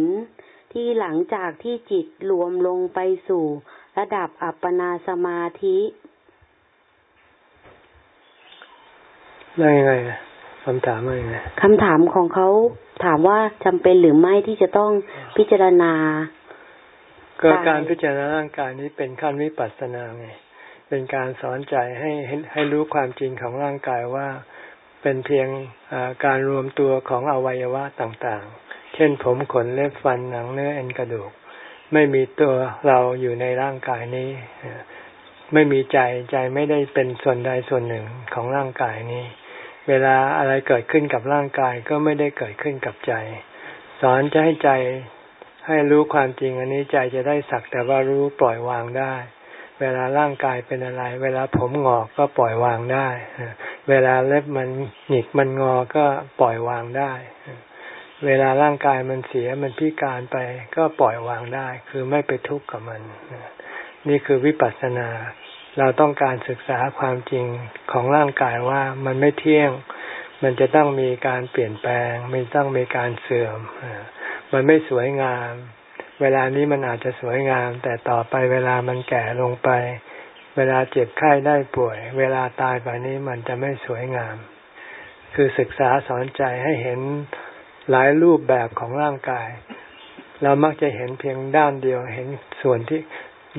ที่หลังจากที่จิตรวมลงไปสู่ระดับอัปปนาสมาธิ ได้ยังไงคำถามว่ายังไงคำถามของเขาถามว่าจำเป็นหรือไม่ที่จะต้องพิจารณาก็การพิจารณาร่างกายนี้เป็นขั้นวิปัสสนาไง เป็นการสอนใจให้ให้รู้ความจริงของร่างกายว่าเป็นเพียงการรวมตัวของอวัยวะต่างๆ เช่นผมขนเล็บฟันหนังเนื้อเอ็นกระดูก ไม่มีตัวเราอยู่ในร่างกายนี้ ไม่มีใจใจไม่ได้เป็นส่วนใดส่วนหนึ่งของร่างกายนี้ เวลาอะไรเกิดขึ้นกับร่างกายก็ไม่ได้เกิดขึ้นกับใจ สอนจะให้ใจให้รู้ความจริงอันนี้ใจจะได้สักแต่ว่ารู้ปล่อยวางได้ เวลาร่างกายเป็นอะไร เวลาผมงอกก็ปล่อยวางได้ เวลาเล็บมันหงิกมันงอก็ปล่อยวางได้ เวลาร่างกายมันเสียมันพิการไปก็ปล่อยวางได้ คือไม่ไปทุกข์กับมัน นี่คือวิปัสสนา เราต้องการศึกษาความจริงของร่างกายว่ามันไม่เที่ยง มันจะต้องมีการเปลี่ยนแปลง มันต้องมีการเสื่อม มันไม่สวยงาม เวลานี้มันอาจจะสวยงาม แต่ต่อไปเวลามันแก่ลงไป เวลาเจ็บไข้ได้ป่วย เวลาตายไปนี้มันจะไม่สวยงาม คือศึกษาสอนใจให้เห็นหลายรูปแบบของร่างกาย เรามักจะเห็นเพียงด้านเดียว เห็นส่วนที่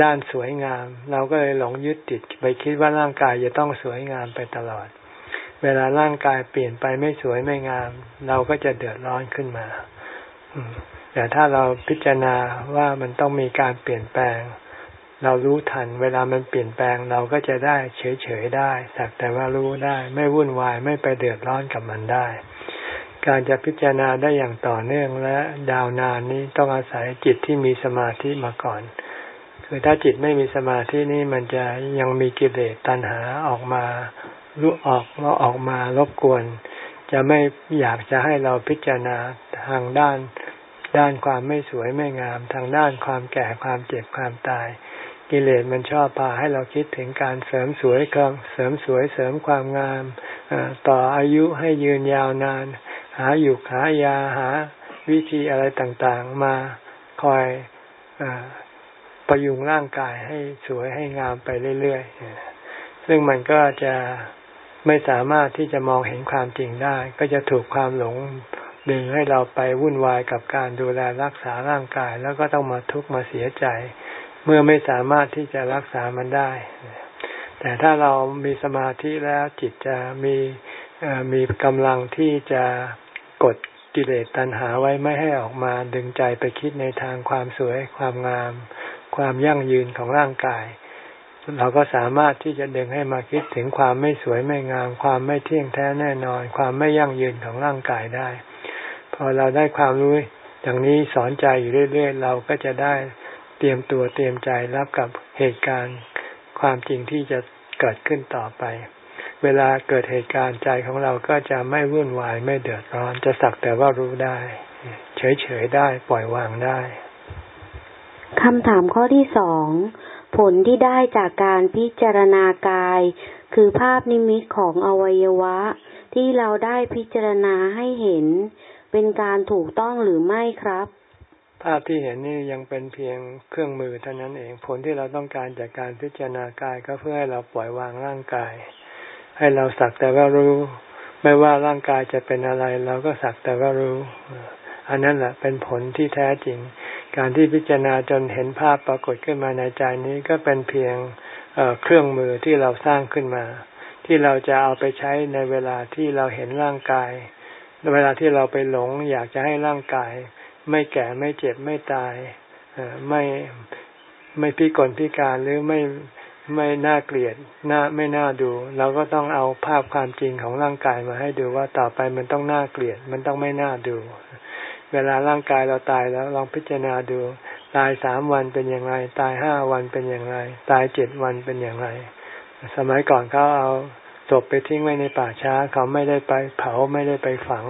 ด้านสวยงาม เราก็เลยหลงยึดติดไปคิดว่าร่างกายจะต้องสวยงามไปตลอด เวลาร่างกายเปลี่ยนไปไม่สวยไม่งาม เราก็จะเดือดร้อนขึ้นมาแต่ถ้าเราพิจารณาว่ามันต้องมีการเปลี่ยนแปลง เรารู้ทัน เวลามันเปลี่ยนแปลงเราก็จะได้เฉยๆได้สักแต่ว่ารู้ได้ ไม่วุ่นวายไม่ไปเดือดร้อนกับมันได้ การจะพิจารณาได้อย่างต่อเนื่องและดาวนานนี้ต้องอาศัยจิตที่มีสมาธิมาก่อน คือถ้าจิตไม่มีสมาธินี่มันจะยังมีกิเลสตัณหาออกมารู้ออกแล้วออกมารบกวน จะไม่อยากจะให้เราพิจารณาทางด้าน ด้านความไม่สวยไม่งาม ทางด้านความแก่ความเจ็บความตาย กิเลสมันชอบพาให้เราคิดถึงการเสริมสวยความเสริมสวยเสริมความงามต่ออายุให้ยืนยาวนาน หาอยู่หายาหาวิธีอะไรต่างๆมาคอยอ ประยุงร่างกายให้สวยให้งามไปเรื่อยๆ ซึ่งมันก็จะไม่สามารถที่จะมองเห็นความจริงได้ ก็จะถูกความหลงดึงให้เราไปวุ่นวายกับการดูแลรักษาร่างกาย แล้วก็ต้องมาทุกข์มาเสียใจ เมื่อไม่สามารถที่จะรักษามันได้ แต่ถ้าเรามีสมาธิแล้วจิตจะมีมีกำลังที่จะกดกิเลสตัณหาไว้ไม่ให้ออกมาดึงใจไปคิดในทางความสวยความงาม ความยั่งยืนของร่างกาย เราก็สามารถที่จะดึงให้มาคิดถึงความไม่สวยไม่งาม ความไม่เที่ยงแท้แน่นอน ความไม่ยั่งยืนของร่างกายได้ พอเราได้ความรู้อย่างนี้สอนใจอยู่เรื่อย ๆ เราก็จะได้เตรียมตัวเตรียมใจรับกับเหตุการณ์ความจริงที่จะเกิดขึ้นต่อไป เวลาเกิดเหตุการณ์ใจของเราก็จะไม่วุ่นวายไม่เดือดร้อนจะสักแต่ว่ารู้ได้ เฉยๆได้ปล่อยวางได้ คำถามข้อที่สอง ผลที่ได้จากการพิจารณากาย คือภาพนิมิตของอวัยวะ ที่เราได้พิจารณาให้เห็น เป็นการถูกต้องหรือไม่ครับ ภาพที่เห็นนี่ยังเป็นเพียงเครื่องมือเท่านั้นเอง ผลที่เราต้องการจากการพิจารณากายก็เพื่อให้เราปล่อยวางร่างกาย ให้เราสักแต่ว่ารู้ ไม่ว่าร่างกายจะเป็นอะไร เราก็สักแต่ว่ารู้ อันนั้นแหละเป็นผลที่แท้จริง การที่พิจารณาจนเห็นภาพปรากฏขึ้นมาในใจนี้ก็เป็นเพียงเเครื่องมือที่เราสร้างขึ้นมา ที่เราจะเอาไปใช้ในเวลาที่เราเห็นร่างกาย เวลาที่เราไปหลง อยากจะให้ร่างกาย ไม่แก่ไม่เจ็บไม่ตายไม่ไม่พิกลพิการหรือไม่ไม่น่าเกลียดน่าไม่น่าดู เราก็ต้องเอาภาพความจริงของร่างกายมาให้ดูว่าต่อไปมันต้องน่าเกลียด มันต้องไม่น่าดู เวลาร่างกายเราตายแล้วลองพิจารณาดู ตายสามวันเป็นอย่างไร ตายห้าวันเป็นอย่างไร ตายเจ็ดวันเป็นอย่างไร สมัยก่อนเขาเอาศพไปทิ้งไว้ในป่าช้า เขาไม่ได้ไปเผาไม่ได้ไปฝัง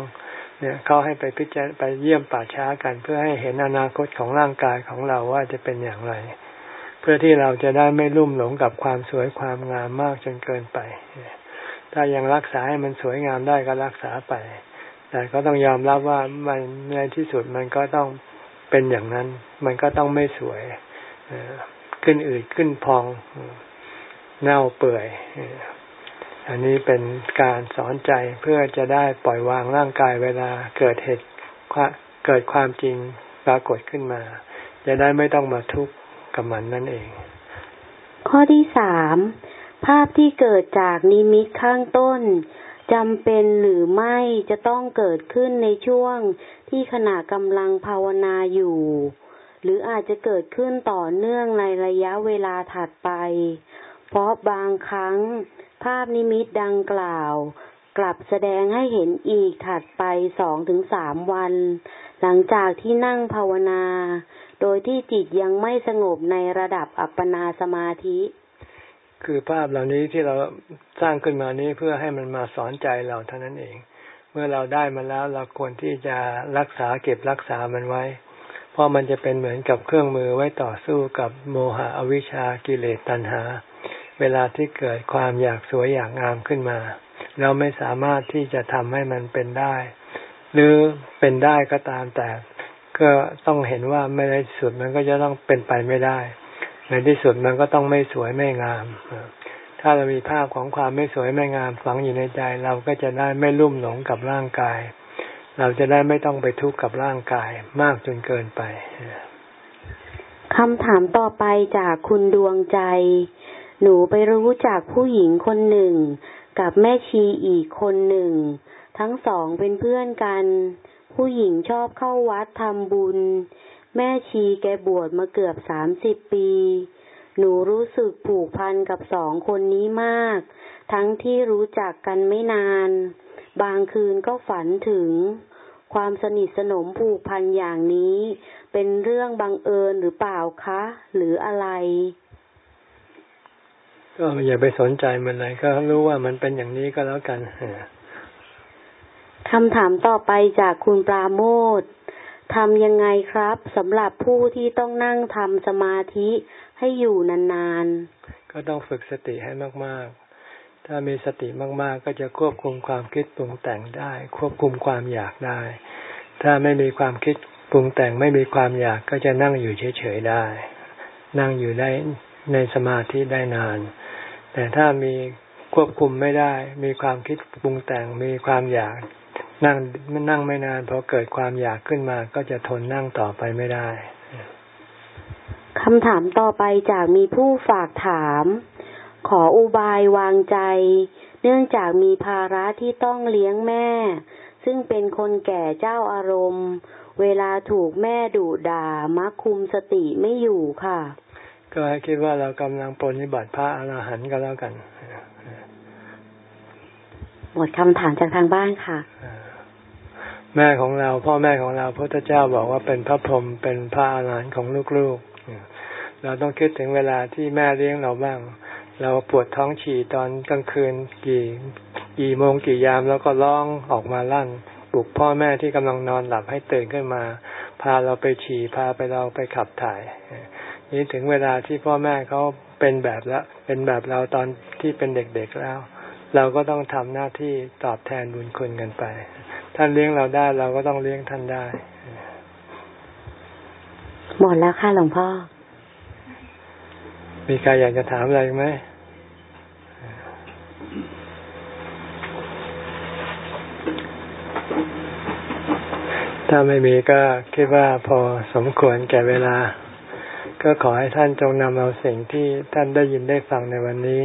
เนี่ยเขาให้ไปพิจารไปเยี่ยมป่าช้ากัน เพื่อให้เห็นอนาคตของร่างกายของเราว่าจะเป็นอย่างไร เพื่อที่เราจะได้ไม่ลุ่มหลงกับความสวยความงามมากจนเกินไป ถ้ายังรักษาให้มันสวยงามได้ก็รักษาไป แต่ก็ต้องยอมรับว่ามันในที่สุดมันก็ต้องเป็นอย่างนั้น มันก็ต้องไม่สวยขึ้นอืดขึ้นพองเน่าเปื่อยอันนี้เป็นการสอนใจเพื่อจะได้ปล่อยวางร่างกายเวลาเกิดเหตุเกิดความจริงปรากฏขึ้นมา จะได้ไม่ต้องมาทุกข์กับมันนั่นเอง ข้อที่สามภาพที่เกิดจากนิมิตข้างต้น จำเป็นหรือไม่จะต้องเกิดขึ้นในช่วงที่ขณะกำลังภาวนาอยู่ หรืออาจจะเกิดขึ้นต่อเนื่องในระยะเวลาถัดไป เพราะบางครั้งภาพนิมิตดังกล่าว กลับแสดงให้เห็นอีกถัดไปสองถึงสามวัน หลังจากที่นั่งภาวนา โดยที่จิตยังไม่สงบในระดับอัปปนาสมาธิ คือภาพเหล่านี้ที่เราสร้างขึ้นมานี้เพื่อให้มันมาสอนใจเราเท่านั้นเอง เมื่อเราได้มาแล้วเราควรที่จะรักษาเก็บรักษามันไว้ เพราะมันจะเป็นเหมือนกับเครื่องมือไว้ต่อสู้กับโมหะอวิชชากิเลสตัณหา เวลาที่เกิดความอยากสวยอยากงามขึ้นมา เราไม่สามารถที่จะทำให้มันเป็นได้ หรือเป็นได้ก็ตามแต่ ก็ต้องเห็นว่าไม่ได้สุดมันก็จะต้องเป็นไปไม่ได้ ในที่สุดมันก็ต้องไม่สวยไม่งาม ถ้าเรามีภาพของความไม่สวยไม่งามฝังอยู่ในใจ เราก็จะได้ไม่ลุ่มหลงกับร่างกาย เราจะได้ไม่ต้องไปทุกข์กับร่างกายมากจนเกินไปคำถามต่อไปจากคุณดวงใจ หนูไปรู้จากผู้หญิงคนหนึ่ง กับแม่ชีอีกคนหนึ่ง ทั้งสองเป็นเพื่อนกัน ผู้หญิงชอบเข้าวัดทำบุญ แม่ชีแกบวชมาเกือบสามสิบปี หนูรู้สึกผูกพันกับสองคนนี้มาก ทั้งที่รู้จักกันไม่นาน บางคืนก็ฝันถึง ความสนิทสนมผูกพันอย่างนี้ เป็นเรื่องบังเอิญหรือเปล่าคะ หรืออะไร ก็อย่าไปสนใจมันเลยก็รู้ว่ามันเป็นอย่างนี้ก็แล้วกันคำถามต่อไปจากคุณปราโมท ทำยังไงครับสำหรับผู้ที่ต้องนั่งทำสมาธิให้อยู่นานๆ ก็ต้องฝึกสติให้มากๆ ถ้ามีสติมากๆ ก็จะควบคุมความคิดปรุงแต่งได้ ควบคุมความอยากได้ ถ้าไม่มีความคิดปรุงแต่งไม่มีความอยากก็จะนั่งอยู่เฉยๆได้ นั่งอยู่ได้ในสมาธิได้นาน แต่ถ้ามีควบคุมไม่ได้ มีความคิดปรุงแต่งมีความอยาก นั่งนั่งไม่นานพอเกิดความอยากขึ้นมาก็จะทนนั่งต่อไปไม่ได้คำถามต่อไปจากมีผู้ฝากถาม ขออุบายวางใจ เนื่องจากมีภาระที่ต้องเลี้ยงแม่ ซึ่งเป็นคนแก่เจ้าอารมณ์ เวลาถูกแม่ดุด่ามักคุมสติไม่อยู่ค่ะ ก็ให้คิดว่าเรากำลังปฏิบัติพระอรหันต์ก็แล้วกัน หมดคำถามจากทางบ้านค่ะ แม่ของเรา พ่อแม่ของเราพระพุทธเจ้าบอกว่าเป็นพระพรหมเป็นพระอรหันต์ของลูกๆเราต้องคิดถึงเวลาที่แม่เลี้ยงเราบ้าง เราปวดท้องฉี่ตอนกลางคืนกี่กี่โมงกี่ยามแล้วก็ร้องออกมาลั่นปลุกพ่อแม่ที่กำลังนอนหลับให้ตื่นขึ้นมา พาเราไปฉี่พาไปเราไปขับถ่าย นี่ถึงเวลาที่พ่อแม่เขาเป็นแบบแล้วเป็นแบบเราตอนที่เป็นเด็กๆแล้ว เราก็ต้องทำหน้าที่ตอบแทนบุญคุณกันไป ท่านเลี้ยงเราได้เราก็ต้องเลี้ยงท่านได้ หมดแล้วค่ะหลวงพ่อ มีใครอยากจะถามอะไรไหมถ้าไม่มีก็คิดว่าพอสมควรแก่เวลา ก็ขอให้ท่านจงนำเอาสิ่งที่ท่านได้ยินได้ฟังในวันนี้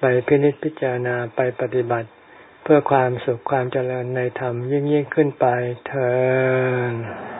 ไปพินิจพิจารณาไปปฏิบัติ เพื่อความสุขความเจริญในธรรมยิ่งยิ่งขึ้นไปเธอ